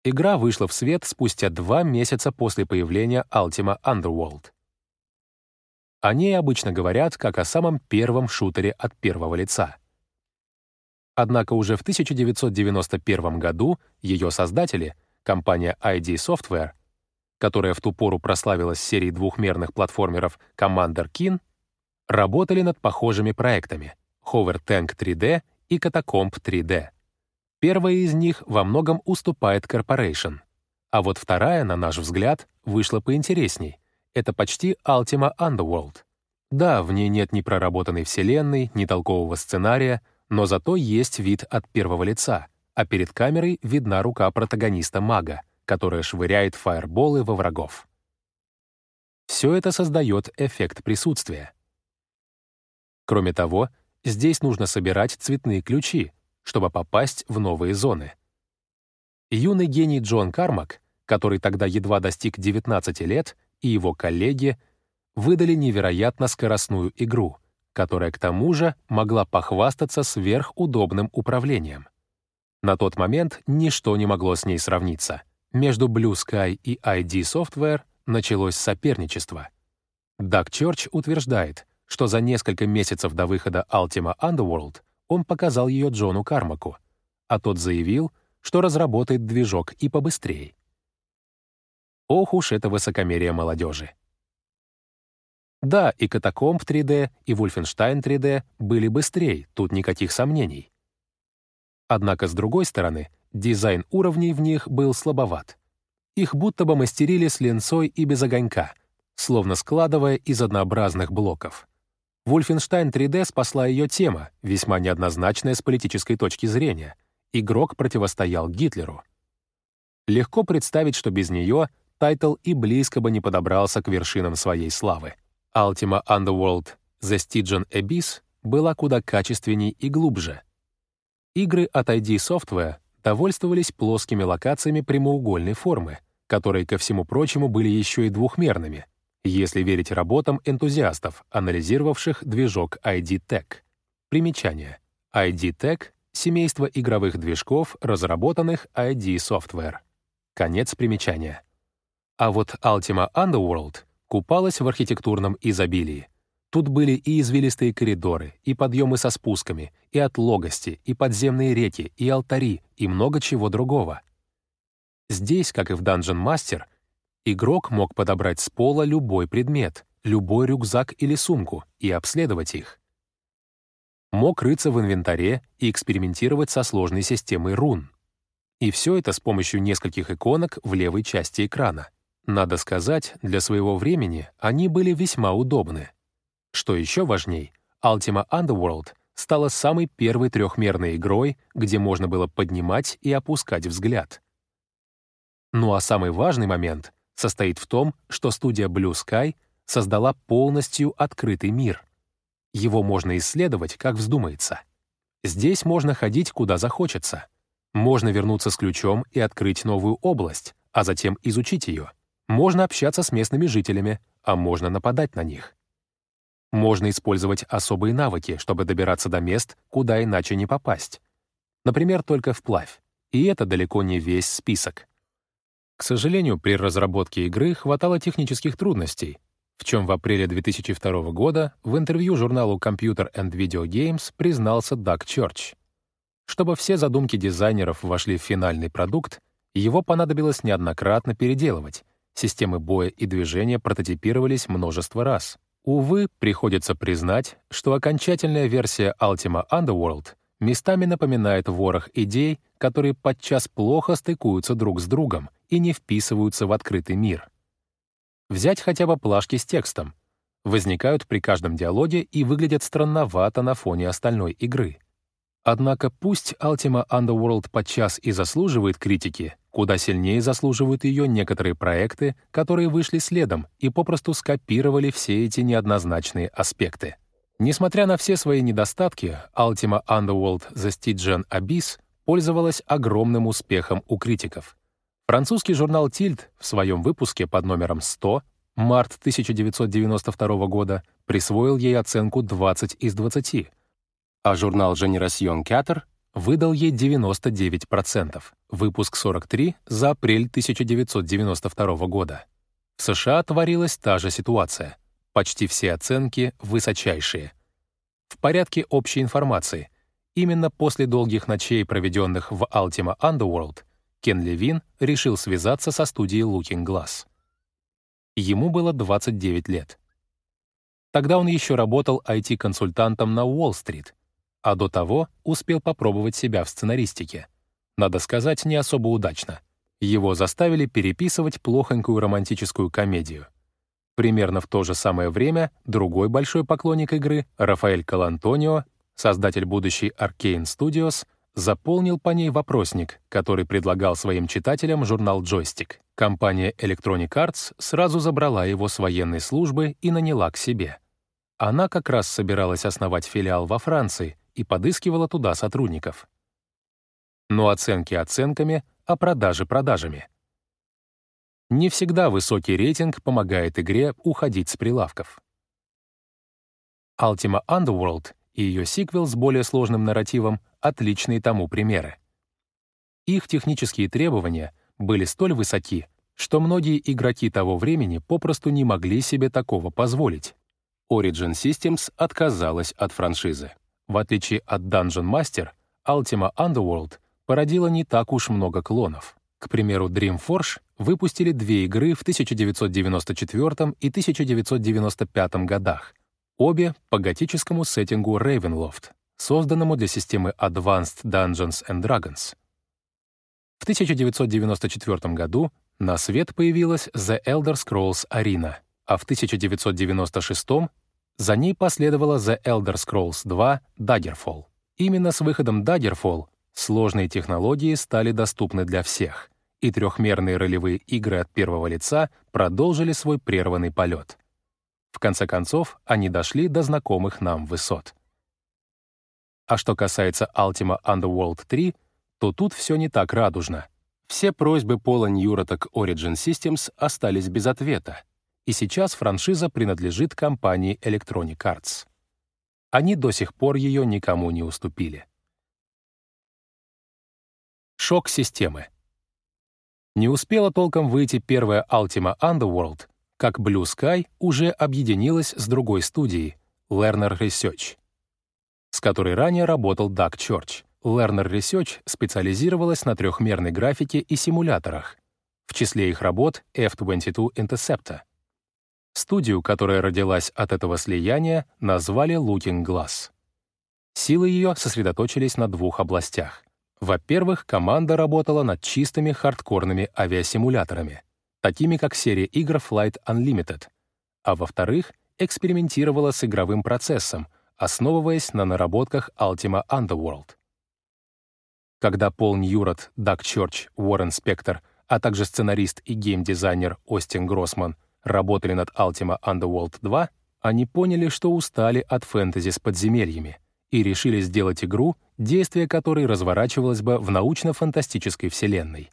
Игра вышла в свет спустя два месяца после появления Ultima Underworld. О ней обычно говорят как о самом первом шутере от первого лица. Однако уже в 1991 году ее создатели, компания ID Software, которая в ту пору прославилась серией двухмерных платформеров Commander Keen, работали над похожими проектами Hover Tank 3D и Catacomb 3D. Первая из них во многом уступает Corporation, а вот вторая, на наш взгляд, вышла поинтересней. Это почти Ultima Underworld. Да, в ней нет ни проработанной вселенной, ни толкового сценария, но зато есть вид от первого лица, а перед камерой видна рука протагониста-мага, которая швыряет фаерболы во врагов. Все это создает эффект присутствия. Кроме того, здесь нужно собирать цветные ключи, чтобы попасть в новые зоны. Юный гений Джон Кармак, который тогда едва достиг 19 лет, и его коллеги выдали невероятно скоростную игру, которая к тому же могла похвастаться сверхудобным управлением. На тот момент ничто не могло с ней сравниться. Между Blue Sky и ID Software началось соперничество. Даг Чорч утверждает, что за несколько месяцев до выхода Ultima Underworld он показал ее Джону Кармаку, а тот заявил, что разработает движок и побыстрее. Ох уж это высокомерие молодежи. Да, и Катакомб 3D, и Wolfenstein 3D были быстрее, тут никаких сомнений. Однако, с другой стороны, дизайн уровней в них был слабоват. Их будто бы мастерили с линцой и без огонька, словно складывая из однообразных блоков. Wolfenstein 3D спасла ее тема, весьма неоднозначная с политической точки зрения. Игрок противостоял Гитлеру. Легко представить, что без нее тайтл и близко бы не подобрался к вершинам своей славы. Ultima Underworld The Stygian Abyss была куда качественней и глубже — Игры от id Software довольствовались плоскими локациями прямоугольной формы, которые, ко всему прочему, были еще и двухмерными, если верить работам энтузиастов, анализировавших движок ID Tech. Примечание. ID Tech — семейство игровых движков, разработанных ID Software. Конец примечания. А вот Ultima Underworld купалась в архитектурном изобилии. Тут были и извилистые коридоры, и подъемы со спусками, и отлогости, и подземные реки, и алтари, и много чего другого. Здесь, как и в Dungeon Master, игрок мог подобрать с пола любой предмет, любой рюкзак или сумку и обследовать их. Мог рыться в инвентаре и экспериментировать со сложной системой рун. И все это с помощью нескольких иконок в левой части экрана. Надо сказать, для своего времени они были весьма удобны. Что еще важней, Ultima Underworld стала самой первой трехмерной игрой, где можно было поднимать и опускать взгляд. Ну а самый важный момент состоит в том, что студия Blue Sky создала полностью открытый мир. Его можно исследовать, как вздумается. Здесь можно ходить, куда захочется. Можно вернуться с ключом и открыть новую область, а затем изучить ее. Можно общаться с местными жителями, а можно нападать на них. Можно использовать особые навыки, чтобы добираться до мест, куда иначе не попасть. Например, только вплавь. И это далеко не весь список. К сожалению, при разработке игры хватало технических трудностей, в чем в апреле 2002 года в интервью журналу Computer and Video Games признался Даг Чорч. Чтобы все задумки дизайнеров вошли в финальный продукт, его понадобилось неоднократно переделывать. Системы боя и движения прототипировались множество раз. Увы, приходится признать, что окончательная версия Ultima Underworld местами напоминает ворох идей, которые подчас плохо стыкуются друг с другом и не вписываются в открытый мир. Взять хотя бы плашки с текстом. Возникают при каждом диалоге и выглядят странновато на фоне остальной игры. Однако пусть Ultima Underworld подчас и заслуживает критики, куда сильнее заслуживают ее некоторые проекты, которые вышли следом и попросту скопировали все эти неоднозначные аспекты. Несмотря на все свои недостатки, Ultima Underworld The Stygian Abyss пользовалась огромным успехом у критиков. Французский журнал Tilt в своем выпуске под номером 100 март 1992 года присвоил ей оценку 20 из 20, а журнал Generation 4 выдал ей 99%, выпуск 43 за апрель 1992 года. В США творилась та же ситуация. Почти все оценки высочайшие. В порядке общей информации, именно после долгих ночей, проведенных в Ultima Underworld, Кен Левин решил связаться со студией Looking Glass. Ему было 29 лет. Тогда он еще работал IT-консультантом на Уолл-стрит — а до того успел попробовать себя в сценаристике. Надо сказать, не особо удачно. Его заставили переписывать плохонькую романтическую комедию. Примерно в то же самое время другой большой поклонник игры, Рафаэль Калантонио, создатель будущей Arcane Studios, заполнил по ней вопросник, который предлагал своим читателям журнал «Джойстик». Компания Electronic Arts сразу забрала его с военной службы и наняла к себе. Она как раз собиралась основать филиал во Франции, и подыскивала туда сотрудников. Но оценки оценками, а продажи продажами. Не всегда высокий рейтинг помогает игре уходить с прилавков. Ultima Underworld и ее сиквел с более сложным нарративом — отличные тому примеры. Их технические требования были столь высоки, что многие игроки того времени попросту не могли себе такого позволить. Origin Systems отказалась от франшизы. В отличие от Dungeon Master, Ultima Underworld породила не так уж много клонов. К примеру, Dreamforge выпустили две игры в 1994 и 1995 годах, обе по готическому сеттингу Ravenloft, созданному для системы Advanced Dungeons and Dragons. В 1994 году на свет появилась The Elder Scrolls Arena, а в 1996 за ней последовала The Elder Scrolls 2 Daggerfall. Именно с выходом Daggerfall сложные технологии стали доступны для всех, и трехмерные ролевые игры от первого лица продолжили свой прерванный полет. В конце концов, они дошли до знакомых нам высот. А что касается Ultima Underworld 3, то тут все не так радужно. Все просьбы Пола Ньюрота к Origin Systems остались без ответа, и сейчас франшиза принадлежит компании Electronic Arts. Они до сих пор ее никому не уступили. Шок системы. Не успела толком выйти первая Ultima Underworld, как Blue Sky уже объединилась с другой студией, Lerner Research, с которой ранее работал Doug Church — Lerner Research специализировалась на трехмерной графике и симуляторах, в числе их работ F-22 Interceptor. Студию, которая родилась от этого слияния, назвали Looking Glass. Силы ее сосредоточились на двух областях. Во-первых, команда работала над чистыми хардкорными авиасимуляторами, такими как серия игр Flight Unlimited, а во-вторых, экспериментировала с игровым процессом, основываясь на наработках Ultima Underworld — когда Пол Ньюрот, Даг Чорч, Уоррен Спектор, а также сценарист и геймдизайнер Остин Гроссман работали над Ultima Underworld 2, они поняли, что устали от фэнтези с подземельями и решили сделать игру, действие которой разворачивалось бы в научно-фантастической вселенной.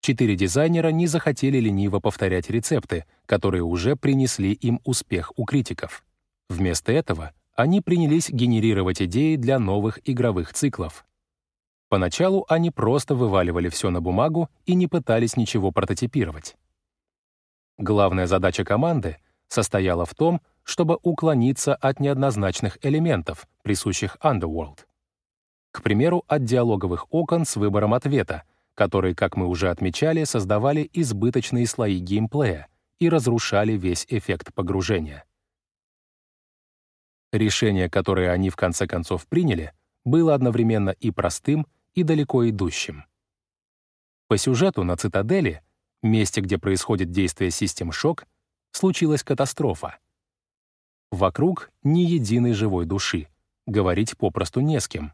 Четыре дизайнера не захотели лениво повторять рецепты, которые уже принесли им успех у критиков. Вместо этого они принялись генерировать идеи для новых игровых циклов. Поначалу они просто вываливали все на бумагу и не пытались ничего прототипировать. Главная задача команды состояла в том, чтобы уклониться от неоднозначных элементов, присущих Underworld. К примеру, от диалоговых окон с выбором ответа, которые, как мы уже отмечали, создавали избыточные слои геймплея и разрушали весь эффект погружения. Решение, которое они в конце концов приняли, было одновременно и простым, и далеко идущим. По сюжету на цитадели, месте, где происходит действие систем шок, случилась катастрофа. Вокруг ни единой живой души, говорить попросту не с кем.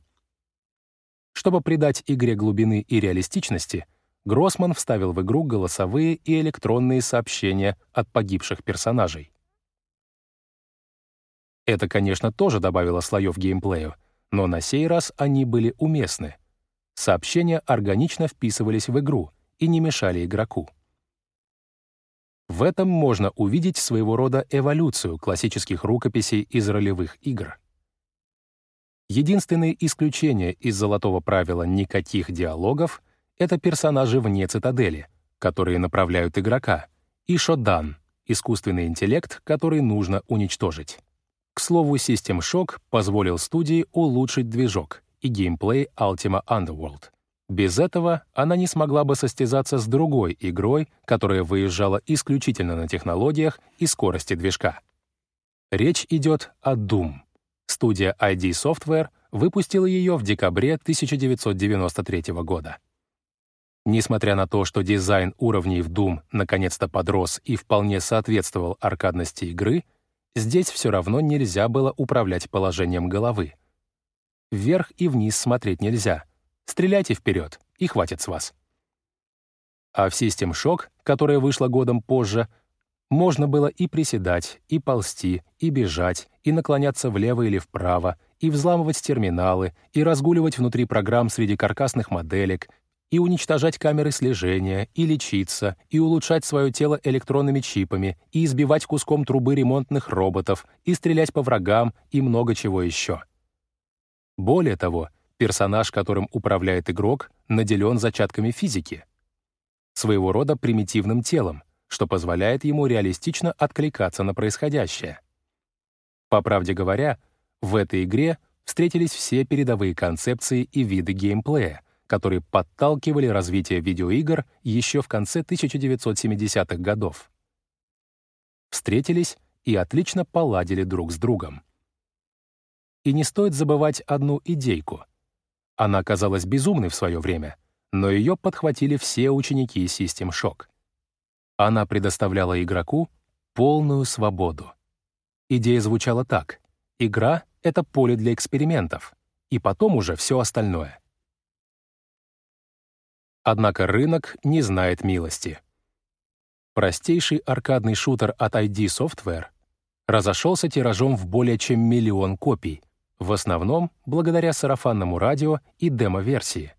Чтобы придать игре глубины и реалистичности, Гроссман вставил в игру голосовые и электронные сообщения от погибших персонажей. Это, конечно, тоже добавило слоев геймплею, но на сей раз они были уместны — сообщения органично вписывались в игру и не мешали игроку. В этом можно увидеть своего рода эволюцию классических рукописей из ролевых игр. Единственное исключение из золотого правила «никаких диалогов» — это персонажи вне цитадели, которые направляют игрока, и Шодан — искусственный интеллект, который нужно уничтожить. К слову, System Shock позволил студии улучшить движок — и геймплей Ultima Underworld. Без этого она не смогла бы состязаться с другой игрой, которая выезжала исключительно на технологиях и скорости движка. Речь идет о Doom. Студия ID Software выпустила ее в декабре 1993 года. Несмотря на то, что дизайн уровней в Doom наконец-то подрос и вполне соответствовал аркадности игры, здесь все равно нельзя было управлять положением головы — Вверх и вниз смотреть нельзя. Стреляйте вперед, и хватит с вас. А в System Shock, которая вышла годом позже, можно было и приседать, и ползти, и бежать, и наклоняться влево или вправо, и взламывать терминалы, и разгуливать внутри программ среди каркасных моделек, и уничтожать камеры слежения, и лечиться, и улучшать свое тело электронными чипами, и избивать куском трубы ремонтных роботов, и стрелять по врагам, и много чего еще. Более того, персонаж, которым управляет игрок, наделен зачатками физики. Своего рода примитивным телом, что позволяет ему реалистично откликаться на происходящее. По правде говоря, в этой игре встретились все передовые концепции и виды геймплея, которые подталкивали развитие видеоигр еще в конце 1970-х годов. Встретились и отлично поладили друг с другом. И не стоит забывать одну идейку. Она казалась безумной в свое время, но ее подхватили все ученики System Shock. Она предоставляла игроку полную свободу. Идея звучала так. Игра — это поле для экспериментов, и потом уже все остальное. Однако рынок не знает милости. Простейший аркадный шутер от ID Software разошелся тиражом в более чем миллион копий, в основном благодаря сарафанному радио и демо-версии.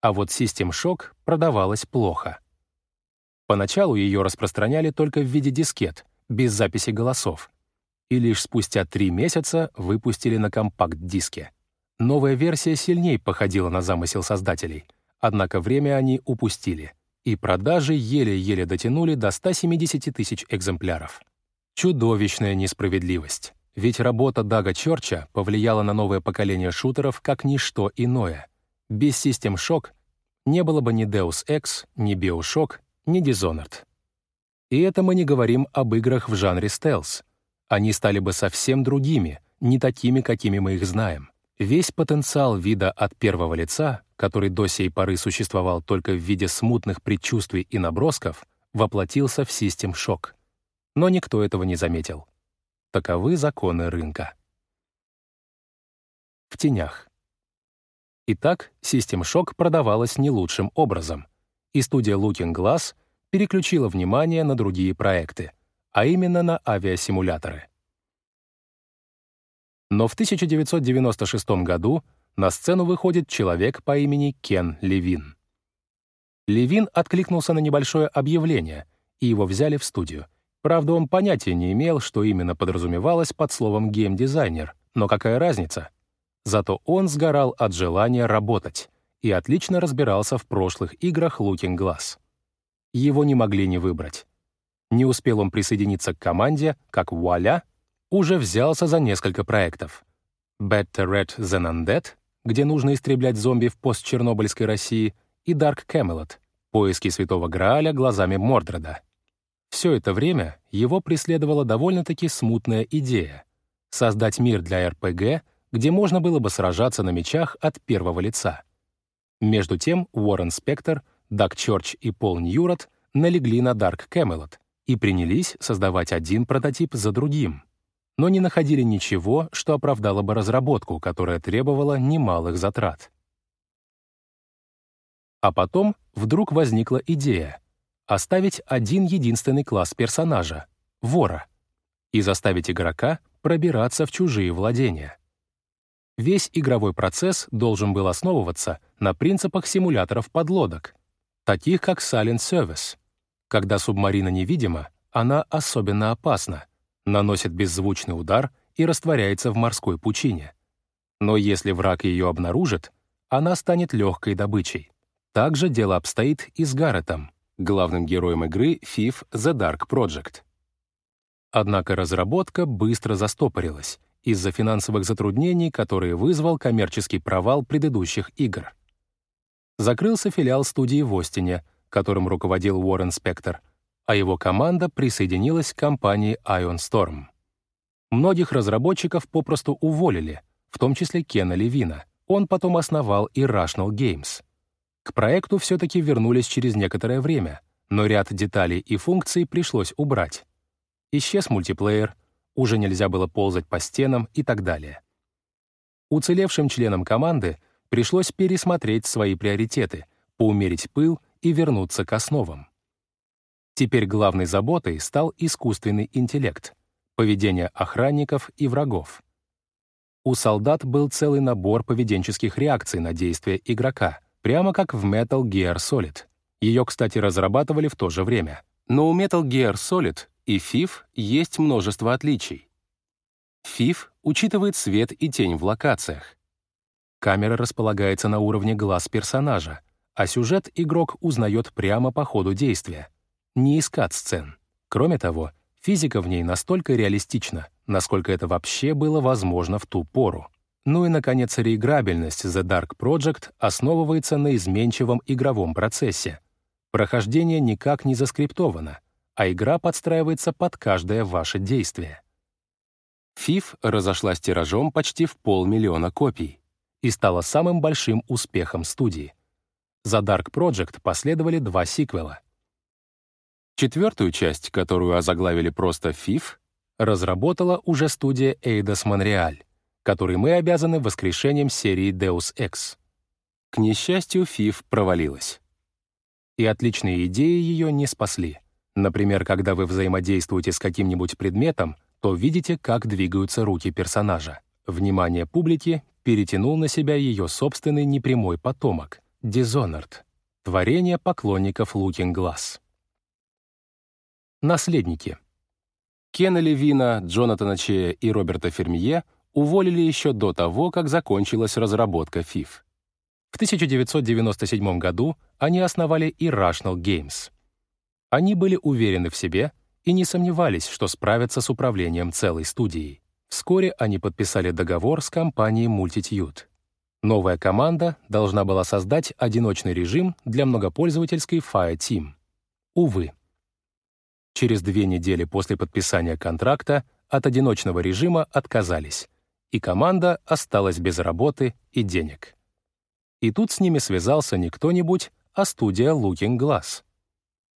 А вот System Shock продавалась плохо. Поначалу ее распространяли только в виде дискет, без записи голосов, и лишь спустя три месяца выпустили на компакт-диске. Новая версия сильнее походила на замысел создателей, однако время они упустили, и продажи еле-еле дотянули до 170 тысяч экземпляров. Чудовищная несправедливость. Ведь работа Дага Чорча повлияла на новое поколение шутеров как ничто иное. Без System Shock не было бы ни Deus Ex, ни Bioshock, ни Dishonored. И это мы не говорим об играх в жанре стелс. Они стали бы совсем другими, не такими, какими мы их знаем. Весь потенциал вида от первого лица, который до сей поры существовал только в виде смутных предчувствий и набросков, воплотился в System Shock. Но никто этого не заметил. Таковы законы рынка. В тенях. Итак, System Shock продавалась не лучшим образом, и студия Looking Glass переключила внимание на другие проекты, а именно на авиасимуляторы. Но в 1996 году на сцену выходит человек по имени Кен Левин. Левин откликнулся на небольшое объявление, и его взяли в студию — Правда, он понятия не имел, что именно подразумевалось под словом «геймдизайнер», но какая разница? Зато он сгорал от желания работать и отлично разбирался в прошлых играх Looking Glass. Его не могли не выбрать. Не успел он присоединиться к команде, как вуаля, уже взялся за несколько проектов. Better Red Than Undead, где нужно истреблять зомби в постчернобыльской России, и Dark Camelot, поиски Святого Грааля глазами Мордреда. Все это время его преследовала довольно-таки смутная идея — создать мир для РПГ, где можно было бы сражаться на мечах от первого лица. Между тем Уоррен Спектор, Даг Чорч и Пол Ньюрот налегли на Дарк Кэмелот и принялись создавать один прототип за другим, но не находили ничего, что оправдало бы разработку, которая требовала немалых затрат. А потом вдруг возникла идея оставить один единственный класс персонажа — вора, и заставить игрока пробираться в чужие владения. Весь игровой процесс должен был основываться на принципах симуляторов подлодок, таких как Silent Service. Когда субмарина невидима, она особенно опасна, наносит беззвучный удар и растворяется в морской пучине. Но если враг ее обнаружит, она станет легкой добычей. Также дело обстоит и с Гарретом главным героем игры FIF The Dark Project. Однако разработка быстро застопорилась из-за финансовых затруднений, которые вызвал коммерческий провал предыдущих игр. Закрылся филиал студии в Остине, которым руководил Уоррен Спектор, а его команда присоединилась к компании Ion Storm. Многих разработчиков попросту уволили, в том числе Кена Левина. Он потом основал и Rational Games — к проекту все-таки вернулись через некоторое время, но ряд деталей и функций пришлось убрать. Исчез мультиплеер, уже нельзя было ползать по стенам и так далее. Уцелевшим членам команды пришлось пересмотреть свои приоритеты, поумерить пыл и вернуться к основам. Теперь главной заботой стал искусственный интеллект, поведение охранников и врагов. У солдат был целый набор поведенческих реакций на действия игрока — прямо как в Metal Gear Solid. Ее, кстати, разрабатывали в то же время. Но у Metal Gear Solid и FIF есть множество отличий. FIF учитывает свет и тень в локациях. Камера располагается на уровне глаз персонажа, а сюжет игрок узнает прямо по ходу действия. Не из сцен. Кроме того, физика в ней настолько реалистична, насколько это вообще было возможно в ту пору. Ну и, наконец, реиграбельность The Dark Project основывается на изменчивом игровом процессе. Прохождение никак не заскриптовано, а игра подстраивается под каждое ваше действие. FIF разошлась тиражом почти в полмиллиона копий и стала самым большим успехом студии. За Dark Project последовали два сиквела. Четвертую часть, которую озаглавили просто FIF, разработала уже студия Eidos Montreal, которой мы обязаны воскрешением серии Deus Ex. К несчастью, FIF провалилась. И отличные идеи ее не спасли. Например, когда вы взаимодействуете с каким-нибудь предметом, то видите, как двигаются руки персонажа. Внимание публики перетянул на себя ее собственный непрямой потомок — Dishonored, творение поклонников Looking Glass. Наследники. Кена Левина, Джонатана Чея и Роберта Фермье уволили еще до того, как закончилась разработка FIF. В 1997 году они основали Irrational Games. Они были уверены в себе и не сомневались, что справятся с управлением целой студией. Вскоре они подписали договор с компанией Multitude. Новая команда должна была создать одиночный режим для многопользовательской Fireteam. Увы. Через две недели после подписания контракта от одиночного режима отказались, и команда осталась без работы и денег. И тут с ними связался не кто-нибудь, а студия Looking Glass.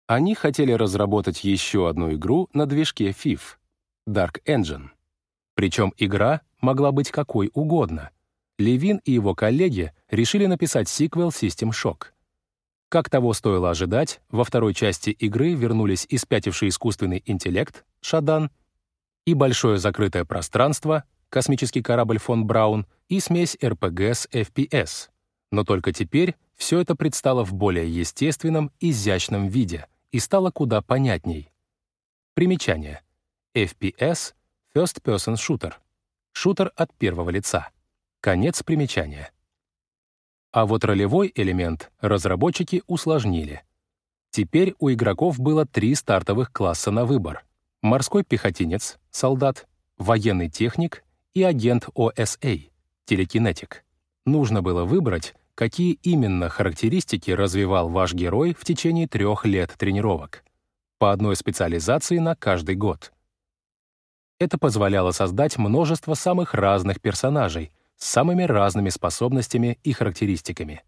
Они хотели разработать еще одну игру на движке FIF — Dark Engine. Причем игра могла быть какой угодно. Левин и его коллеги решили написать сиквел System Shock. Как того стоило ожидать, во второй части игры вернулись испятивший искусственный интеллект, Шадан, и большое закрытое пространство, космический корабль фон Браун и смесь RPG с FPS. Но только теперь все это предстало в более естественном, изящном виде — и стало куда понятней. Примечание. FPS — First Person Shooter. Шутер от первого лица. Конец примечания. А вот ролевой элемент разработчики усложнили. Теперь у игроков было три стартовых класса на выбор. Морской пехотинец, солдат, военный техник и агент ОСА, телекинетик. Нужно было выбрать, какие именно характеристики развивал ваш герой в течение трех лет тренировок. По одной специализации на каждый год. Это позволяло создать множество самых разных персонажей с самыми разными способностями и характеристиками.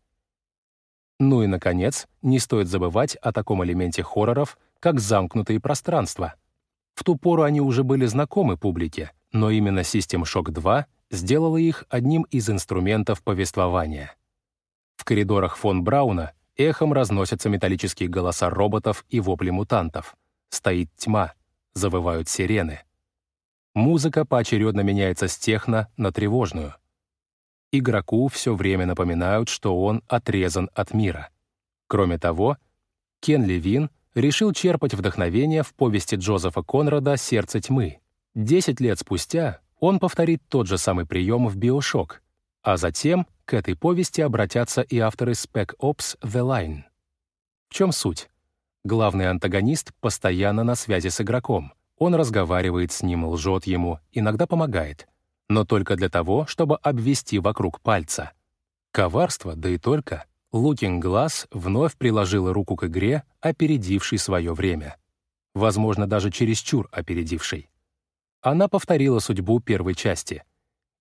Ну и, наконец, не стоит забывать о таком элементе хорроров, как замкнутые пространства. В ту пору они уже были знакомы публике, но именно System Shock 2 сделала их одним из инструментов повествования. В коридорах фон Брауна эхом разносятся металлические голоса роботов и вопли мутантов. Стоит тьма, завывают сирены. Музыка поочередно меняется с техно на тревожную. Игроку все время напоминают, что он отрезан от мира. Кроме того, Кен Левин решил черпать вдохновение в повести Джозефа Конрада «Сердце тьмы». Десять лет спустя он повторит тот же самый прием в «Биошок», а затем к этой повести обратятся и авторы Spec Ops The Line. В чем суть? Главный антагонист постоянно на связи с игроком. Он разговаривает с ним, лжет ему, иногда помогает. Но только для того, чтобы обвести вокруг пальца. Коварство, да и только. Looking Glass вновь приложила руку к игре, опередившей свое время. Возможно, даже чересчур опередившей. Она повторила судьбу первой части —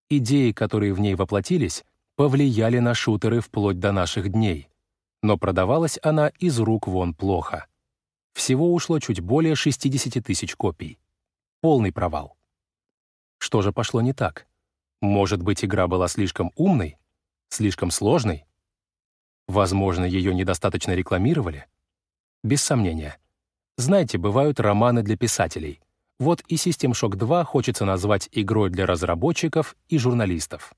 Идеи, которые в ней воплотились, повлияли на шутеры вплоть до наших дней. Но продавалась она из рук вон плохо. Всего ушло чуть более 60 тысяч копий. Полный провал. Что же пошло не так? Может быть, игра была слишком умной? Слишком сложной? Возможно, ее недостаточно рекламировали? Без сомнения. Знаете, бывают романы для писателей. Вот и System Shock 2 хочется назвать игрой для разработчиков и журналистов.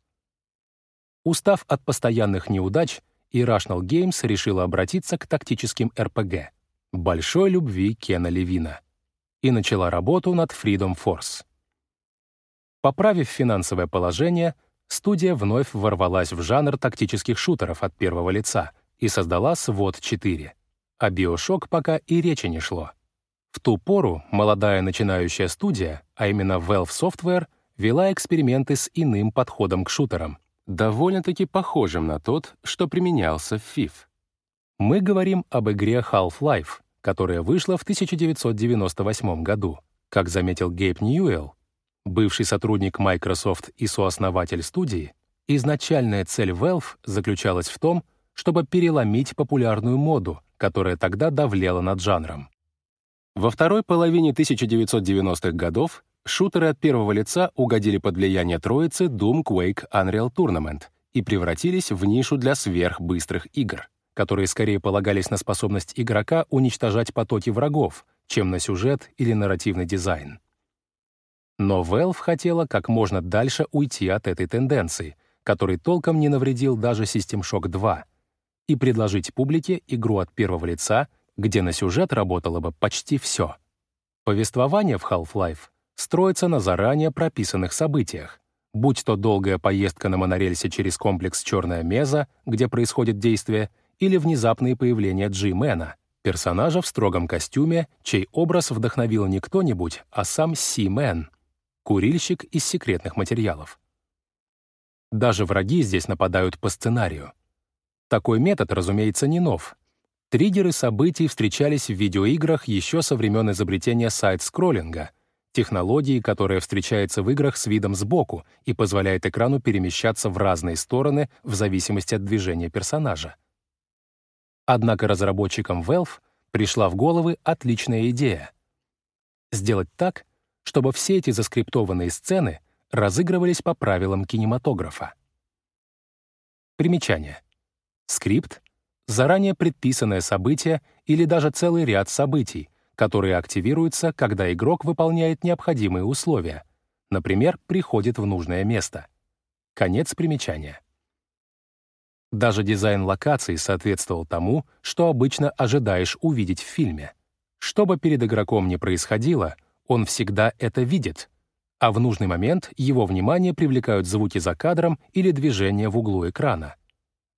Устав от постоянных неудач, Irrational Games решила обратиться к тактическим РПГ большой любви Кена Левина и начала работу над Freedom Force. Поправив финансовое положение, студия вновь ворвалась в жанр тактических шутеров от первого лица и создала SWOT 4. О Bioshock пока и речи не шло. В ту пору молодая начинающая студия, а именно Valve Software, вела эксперименты с иным подходом к шутерам, довольно-таки похожим на тот, что применялся в FIF. Мы говорим об игре Half-Life, которая вышла в 1998 году. Как заметил Гейб Ньюэлл, бывший сотрудник Microsoft и сооснователь студии, изначальная цель Valve заключалась в том, чтобы переломить популярную моду, которая тогда давлела над жанром. Во второй половине 1990-х годов шутеры от первого лица угодили под влияние троицы Doom, Quake, Unreal Tournament и превратились в нишу для сверхбыстрых игр, которые скорее полагались на способность игрока уничтожать потоки врагов, чем на сюжет или нарративный дизайн. Но Valve хотела как можно дальше уйти от этой тенденции, который толком не навредил даже System Shock 2, и предложить публике игру от первого лица, где на сюжет работало бы почти все. Повествование в Half-Life строится на заранее прописанных событиях, будь то долгая поездка на монорельсе через комплекс Черная Меза, где происходит действие, или внезапные появления Джи-Мэна, персонажа в строгом костюме, чей образ вдохновил не кто-нибудь, а сам Си-Мэн, курильщик из секретных материалов. Даже враги здесь нападают по сценарию. Такой метод, разумеется, не нов. Триггеры событий встречались в видеоиграх еще со времен изобретения сайт-скроллинга, технологии, которая встречается в играх с видом сбоку и позволяет экрану перемещаться в разные стороны в зависимости от движения персонажа. Однако разработчикам Valve пришла в головы отличная идея — сделать так, чтобы все эти заскриптованные сцены разыгрывались по правилам кинематографа. Примечание. Скрипт — заранее предписанное событие или даже целый ряд событий, которые активируются, когда игрок выполняет необходимые условия, например, приходит в нужное место. Конец примечания. Даже дизайн локаций соответствовал тому, что обычно ожидаешь увидеть в фильме. Что бы перед игроком ни происходило, он всегда это видит, а в нужный момент его внимание привлекают звуки за кадром или движение в углу экрана.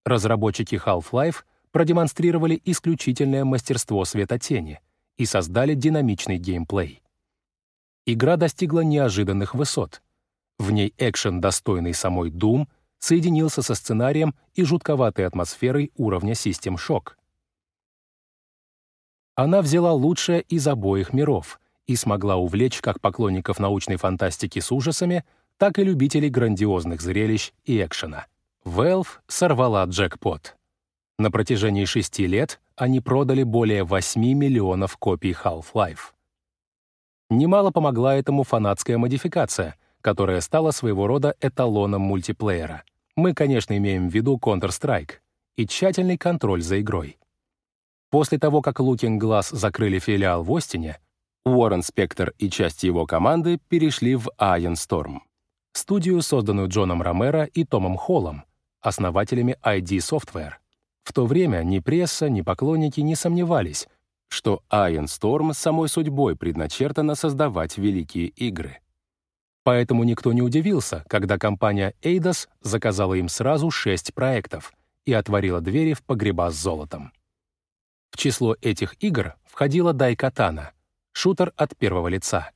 Разработчики Half-Life продемонстрировали исключительное мастерство светотени и создали динамичный геймплей. Игра достигла неожиданных высот. В ней экшен, достойный самой Doom — соединился со сценарием и жутковатой атмосферой уровня System Shock. Она взяла лучшее из обоих миров и смогла увлечь как поклонников научной фантастики с ужасами, так и любителей грандиозных зрелищ и экшена. Valve сорвала джекпот. На протяжении шести лет они продали более 8 миллионов копий Half-Life. Немало помогла этому фанатская модификация, которая стала своего рода эталоном мультиплеера. Мы, конечно, имеем в виду Counter-Strike и тщательный контроль за игрой. После того, как Looking Glass закрыли филиал в Остине, Уоррен Спектор и части его команды перешли в Iron Storm, студию, созданную Джоном Ромеро и Томом Холлом, основателями ID Software. В то время ни пресса, ни поклонники не сомневались, что Iron Storm самой судьбой предначертано создавать великие игры. Поэтому никто не удивился, когда компания Eidos заказала им сразу шесть проектов и отворила двери в погреба с золотом. В число этих игр входила Дайкатана, шутер от первого лица.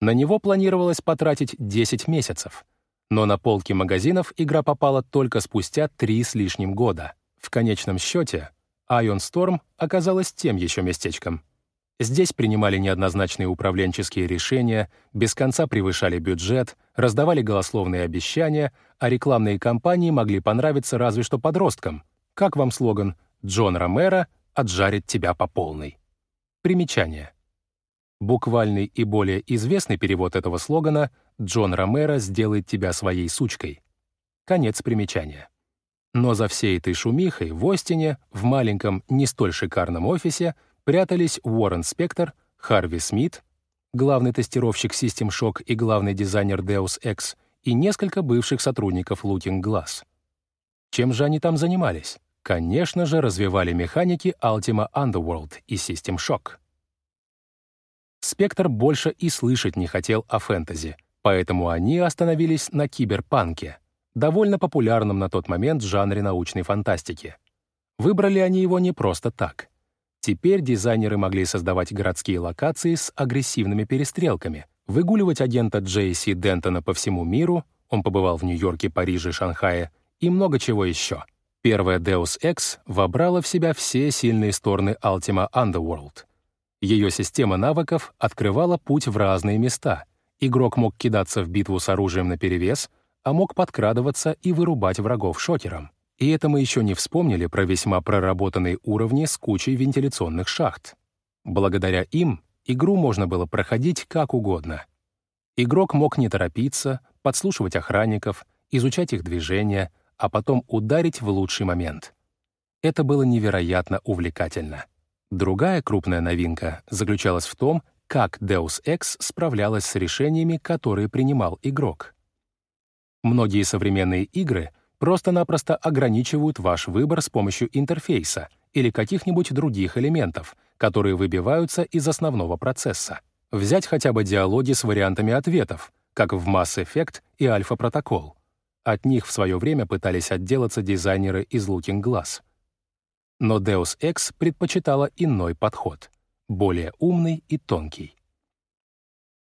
На него планировалось потратить 10 месяцев, но на полки магазинов игра попала только спустя три с лишним года. В конечном счете, Ion Storm оказалась тем еще местечком — Здесь принимали неоднозначные управленческие решения, без конца превышали бюджет, раздавали голословные обещания, а рекламные кампании могли понравиться разве что подросткам. Как вам слоган «Джон Ромеро отжарит тебя по полной». Примечание. Буквальный и более известный перевод этого слогана «Джон Ромеро сделает тебя своей сучкой». Конец примечания. Но за всей этой шумихой в Остине, в маленьком, не столь шикарном офисе, прятались Уоррен Спектор, Харви Смит, главный тестировщик System Shock и главный дизайнер Deus Ex, и несколько бывших сотрудников Looking Glass. Чем же они там занимались? конечно же, развивали механики Ultima Underworld и System Shock. Спектр больше и слышать не хотел о фэнтези, поэтому они остановились на киберпанке, довольно популярном на тот момент жанре научной фантастики. Выбрали они его не просто так. Теперь дизайнеры могли создавать городские локации с агрессивными перестрелками, выгуливать агента Джейси Дентона по всему миру, он побывал в Нью-Йорке, Париже, Шанхае, и много чего еще. Первая Deus Ex вобрала в себя все сильные стороны Ultima Underworld. Ее система навыков открывала путь в разные места. Игрок мог кидаться в битву с оружием наперевес, а мог подкрадываться и вырубать врагов шокером. И это мы еще не вспомнили про весьма проработанные уровни с кучей вентиляционных шахт. Благодаря им игру можно было проходить как угодно. Игрок мог не торопиться, подслушивать охранников, изучать их движения — а потом ударить в лучший момент. Это было невероятно увлекательно. Другая крупная новинка заключалась в том, как Deus Ex справлялась с решениями, которые принимал игрок. Многие современные игры просто-напросто ограничивают ваш выбор с помощью интерфейса или каких-нибудь других элементов, которые выбиваются из основного процесса. Взять хотя бы диалоги с вариантами ответов, как в Mass Effect и Alpha Protocol. От них в свое время пытались отделаться дизайнеры из Looking Glass. Но Deus Ex предпочитала иной подход, более умный и тонкий.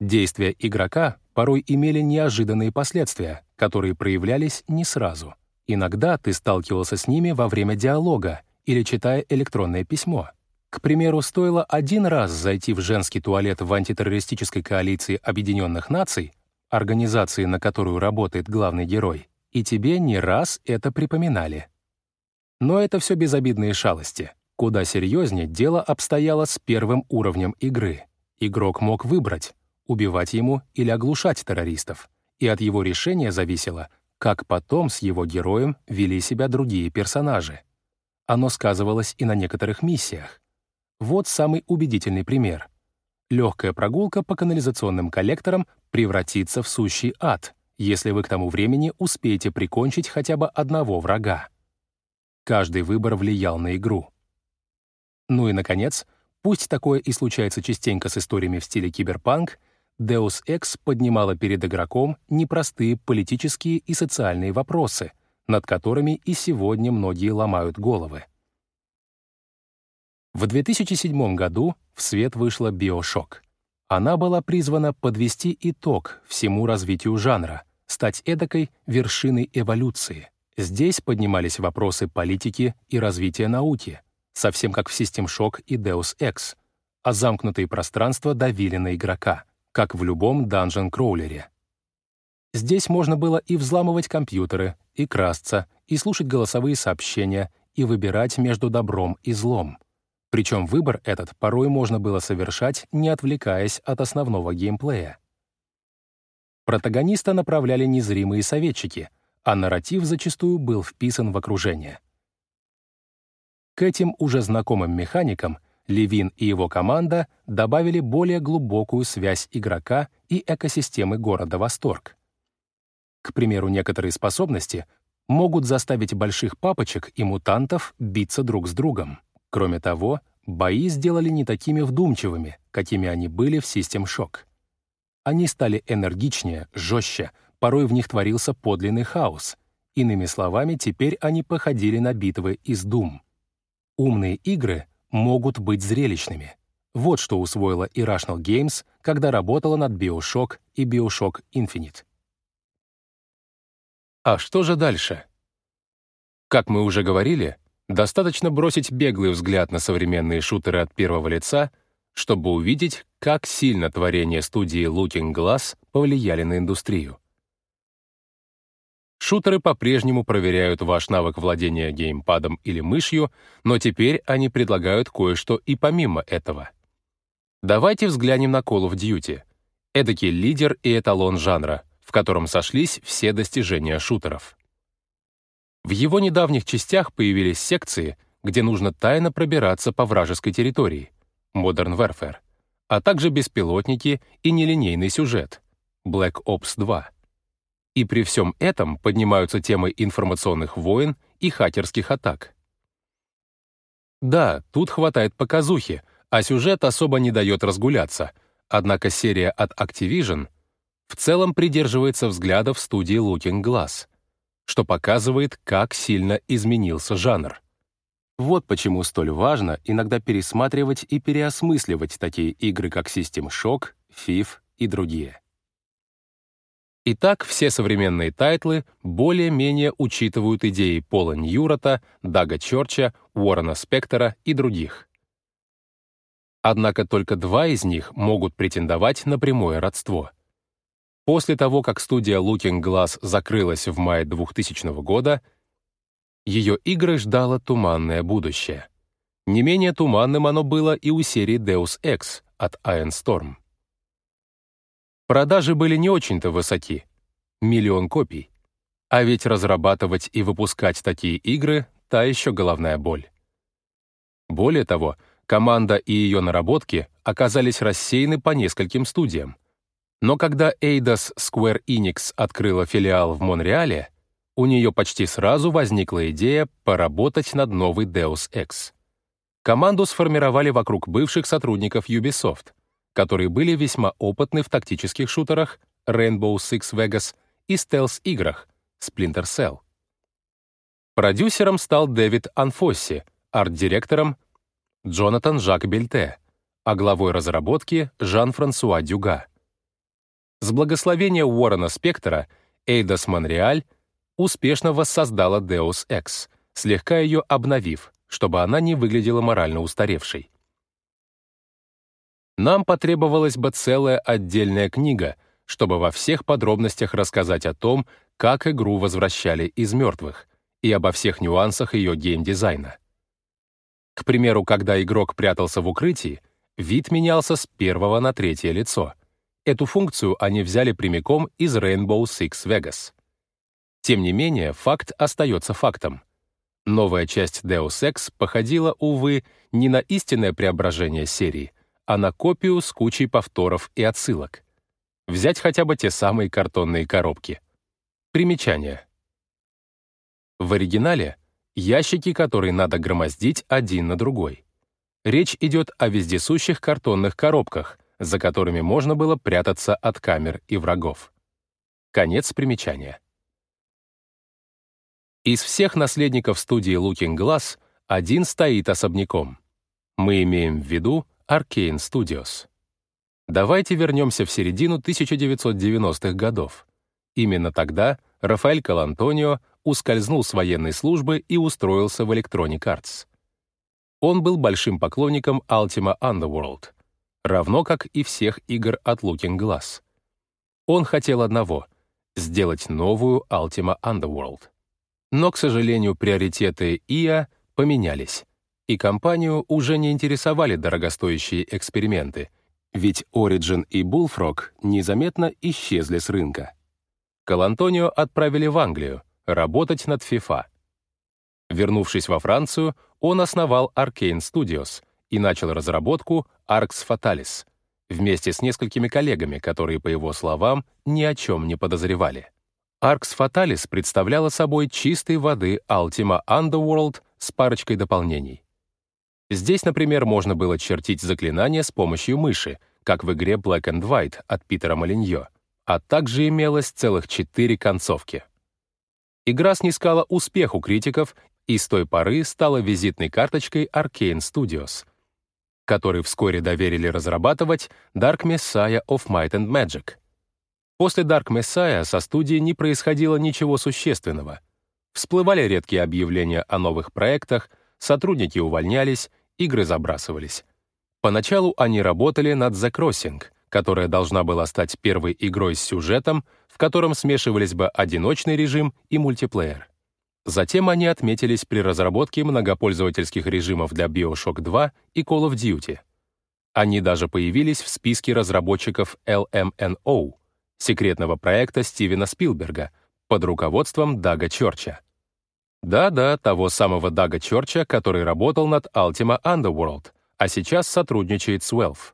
Действия игрока порой имели неожиданные последствия, которые проявлялись не сразу. Иногда ты сталкивался с ними во время диалога или читая электронное письмо. К примеру, стоило один раз зайти в женский туалет в антитеррористической коалиции Объединенных Наций, организации, на которую работает главный герой, и тебе не раз это припоминали. Но это все безобидные шалости. Куда серьезнее дело обстояло с первым уровнем игры. Игрок мог выбрать, убивать ему или оглушать террористов, и от его решения зависело, как потом с его героем вели себя другие персонажи. Оно сказывалось и на некоторых миссиях. Вот самый убедительный пример легкая прогулка по канализационным коллекторам превратится в сущий ад, если вы к тому времени успеете прикончить хотя бы одного врага. Каждый выбор влиял на игру. Ну и, наконец, пусть такое и случается частенько с историями в стиле киберпанк, Deus Ex поднимала перед игроком непростые политические и социальные вопросы, над которыми и сегодня многие ломают головы. В 2007 году в свет вышла «Биошок». Она была призвана подвести итог всему развитию жанра, стать эдакой вершиной эволюции. Здесь поднимались вопросы политики и развития науки, совсем как в System Shock и Deus Ex, а замкнутые пространства давили на игрока, как в любом данжен-кроулере. Здесь можно было и взламывать компьютеры, и красться, и слушать голосовые сообщения, и выбирать между добром и злом — причем выбор этот порой можно было совершать, не отвлекаясь от основного геймплея. Протагониста направляли незримые советчики, а нарратив зачастую был вписан в окружение. К этим уже знакомым механикам Левин и его команда добавили более глубокую связь игрока и экосистемы города Восторг. К примеру, некоторые способности могут заставить больших папочек и мутантов биться друг с другом. Кроме того, бои сделали не такими вдумчивыми, какими они были в System Shock. Они стали энергичнее, жестче, порой в них творился подлинный хаос. Иными словами, теперь они походили на битвы из Дум. Умные игры могут быть зрелищными. Вот что усвоила Irrational Games, когда работала над Bioshock и Bioshock Infinite. А что же дальше? Как мы уже говорили, Достаточно бросить беглый взгляд на современные шутеры от первого лица, чтобы увидеть, как сильно творения студии Looking Glass повлияли на индустрию. Шутеры по-прежнему проверяют ваш навык владения геймпадом или мышью, но теперь они предлагают кое-что и помимо этого. Давайте взглянем на Call of Duty. Эдакий лидер и эталон жанра, в котором сошлись все достижения шутеров. В его недавних частях появились секции, где нужно тайно пробираться по вражеской территории Modern Warfare, а также беспилотники и нелинейный сюжет Black Ops 2. И при всем этом поднимаются темы информационных войн и хакерских атак. Да, тут хватает показухи, а сюжет особо не дает разгуляться, однако серия от Activision в целом придерживается взглядов студии Looking Glass, что показывает, как сильно изменился жанр. Вот почему столь важно иногда пересматривать и переосмысливать такие игры, как System Shock, Thief и другие. Итак, все современные тайтлы более-менее учитывают идеи Пола Ньюрота, Дага Чорча, Уоррена Спектора и других. Однако только два из них могут претендовать на прямое родство. После того, как студия Looking Glass закрылась в мае 2000 года, ее игры ждало туманное будущее. Не менее туманным оно было и у серии Deus Ex от Iron Storm. Продажи были не очень-то высоки. Миллион копий. А ведь разрабатывать и выпускать такие игры — та еще головная боль. Более того, команда и ее наработки оказались рассеяны по нескольким студиям. Но когда Eidos Square Enix открыла филиал в Монреале, у нее почти сразу возникла идея поработать над новой Deus Ex. Команду сформировали вокруг бывших сотрудников Ubisoft — которые были весьма опытны в тактических шутерах Rainbow Six Vegas и стелс-играх Splinter Cell. Продюсером стал Дэвид Анфосси, арт-директором Джонатан Жак Бельте, а главой разработки Жан-Франсуа Дюга. С благословения Уоррена Спектора Эйдас Монреаль успешно воссоздала Deus Ex, слегка ее обновив, чтобы она не выглядела морально устаревшей нам потребовалась бы целая отдельная книга, чтобы во всех подробностях рассказать о том, как игру возвращали из мертвых, и обо всех нюансах ее геймдизайна. К примеру, когда игрок прятался в укрытии, вид менялся с первого на третье лицо. Эту функцию они взяли прямиком из Rainbow Six Vegas. Тем не менее, факт остается фактом. Новая часть Deus Ex походила, увы, не на истинное преображение серии — а на копию с кучей повторов и отсылок. Взять хотя бы те самые картонные коробки. Примечание. В оригинале ящики, которые надо громоздить один на другой. Речь идет о вездесущих картонных коробках, за которыми можно было прятаться от камер и врагов. Конец примечания. Из всех наследников студии Looking Glass один стоит особняком. Мы имеем в виду Arcane Studios. Давайте вернемся в середину 1990-х годов. Именно тогда Рафаэль Калантонио ускользнул с военной службы и устроился в Electronic Arts. Он был большим поклонником Ultima Underworld, равно как и всех игр от Looking Glass. Он хотел одного — сделать новую Ultima Underworld. Но, к сожалению, приоритеты ИА поменялись и компанию уже не интересовали дорогостоящие эксперименты, ведь Origin и Bullfrog незаметно исчезли с рынка. Калантонио отправили в Англию работать над FIFA. Вернувшись во Францию, он основал Arcane Studios и начал разработку Arx Fatalis вместе с несколькими коллегами, которые, по его словам, ни о чем не подозревали. Arx Fatalis представляла собой чистой воды Ultima Underworld с парочкой дополнений. Здесь, например, можно было чертить заклинания с помощью мыши, как в игре Black and White от Питера Молиньо, а также имелось целых четыре концовки. Игра снискала успех у критиков и с той поры стала визитной карточкой Arcane Studios, который вскоре доверили разрабатывать Dark Messiah of Might and Magic. После Dark Messiah со студией не происходило ничего существенного. Всплывали редкие объявления о новых проектах, сотрудники увольнялись, игры забрасывались. Поначалу они работали над The Crossing, которая должна была стать первой игрой с сюжетом, в котором смешивались бы одиночный режим и мультиплеер. Затем они отметились при разработке многопользовательских режимов для BioShock 2 и Call of Duty. Они даже появились в списке разработчиков LMNO, секретного проекта Стивена Спилберга, под руководством Дага Чорча. Да-да, того самого Дага Чорча, который работал над Ultima Underworld, а сейчас сотрудничает с Valve.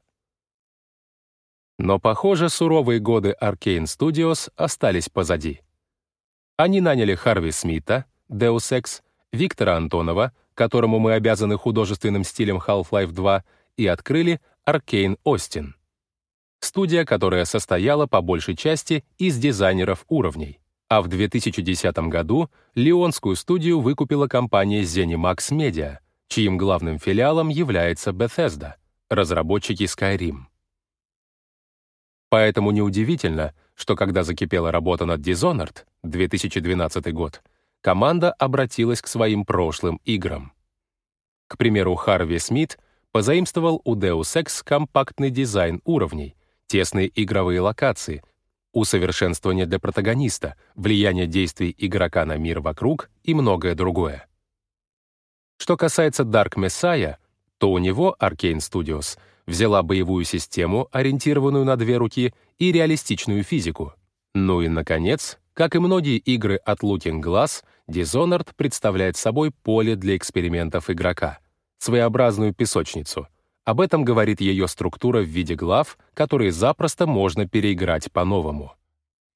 Но, похоже, суровые годы Arcane Studios остались позади. Они наняли Харви Смита, Deus Ex, Виктора Антонова, которому мы обязаны художественным стилем Half-Life 2, и открыли Arcane Austin. Студия, которая состояла по большей части из дизайнеров уровней. А в 2010 году Лионскую студию выкупила компания ZeniMax Media, чьим главным филиалом является Bethesda, разработчики Skyrim. Поэтому неудивительно, что когда закипела работа над Dishonored, 2012 год, команда обратилась к своим прошлым играм. К примеру, Харви Смит позаимствовал у Deus Ex компактный дизайн уровней, тесные игровые локации, усовершенствование для протагониста, влияние действий игрока на мир вокруг и многое другое. Что касается Dark Messiah, то у него Arcane Studios взяла боевую систему, ориентированную на две руки, и реалистичную физику. Ну и, наконец, как и многие игры от Looking Glass, Dishonored представляет собой поле для экспериментов игрока, своеобразную песочницу. Об этом говорит ее структура в виде глав, которые запросто можно переиграть по-новому.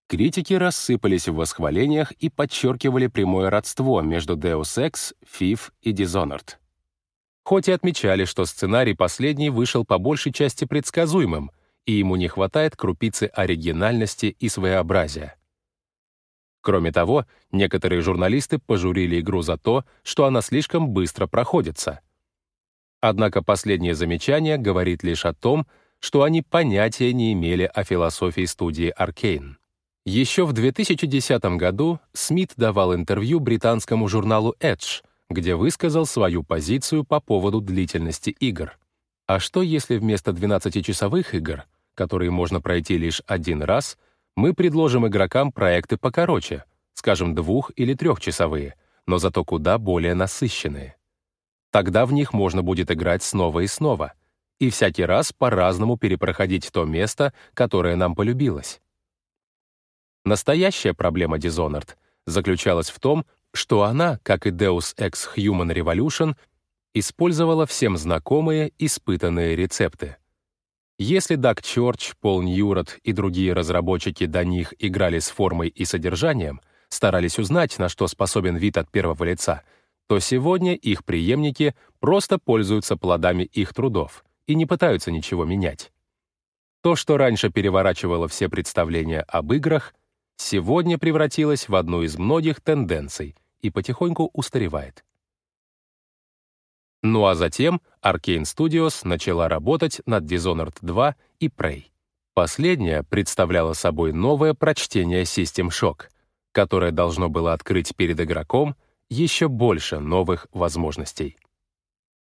Критики рассыпались в восхвалениях и подчеркивали прямое родство между Deus Ex, FIF и Dishonored. Хоть и отмечали, что сценарий последний вышел по большей части предсказуемым, и ему не хватает крупицы оригинальности и своеобразия. Кроме того, некоторые журналисты пожурили игру за то, что она слишком быстро проходится. Однако последнее замечание говорит лишь о том, что они понятия не имели о философии студии Arkane. Еще в 2010 году Смит давал интервью британскому журналу Edge, где высказал свою позицию по поводу длительности игр. А что если вместо 12-часовых игр, которые можно пройти лишь один раз, мы предложим игрокам проекты покороче, скажем, двух- или трехчасовые, но зато куда более насыщенные. Тогда в них можно будет играть снова и снова, и всякий раз по-разному перепроходить то место, которое нам полюбилось. Настоящая проблема Dishonored заключалась в том, что она, как и Deus Ex Human Revolution, использовала всем знакомые, испытанные рецепты. Если Даг Чорч, Пол Ньюрот и другие разработчики до них играли с формой и содержанием, старались узнать, на что способен вид от первого лица, то сегодня их преемники просто пользуются плодами их трудов и не пытаются ничего менять. То, что раньше переворачивало все представления об играх, сегодня превратилось в одну из многих тенденций и потихоньку устаревает. Ну а затем Arkane Studios начала работать над Dishonored 2 и Prey. Последняя представляла собой новое прочтение System Shock, которое должно было открыть перед игроком еще больше новых возможностей.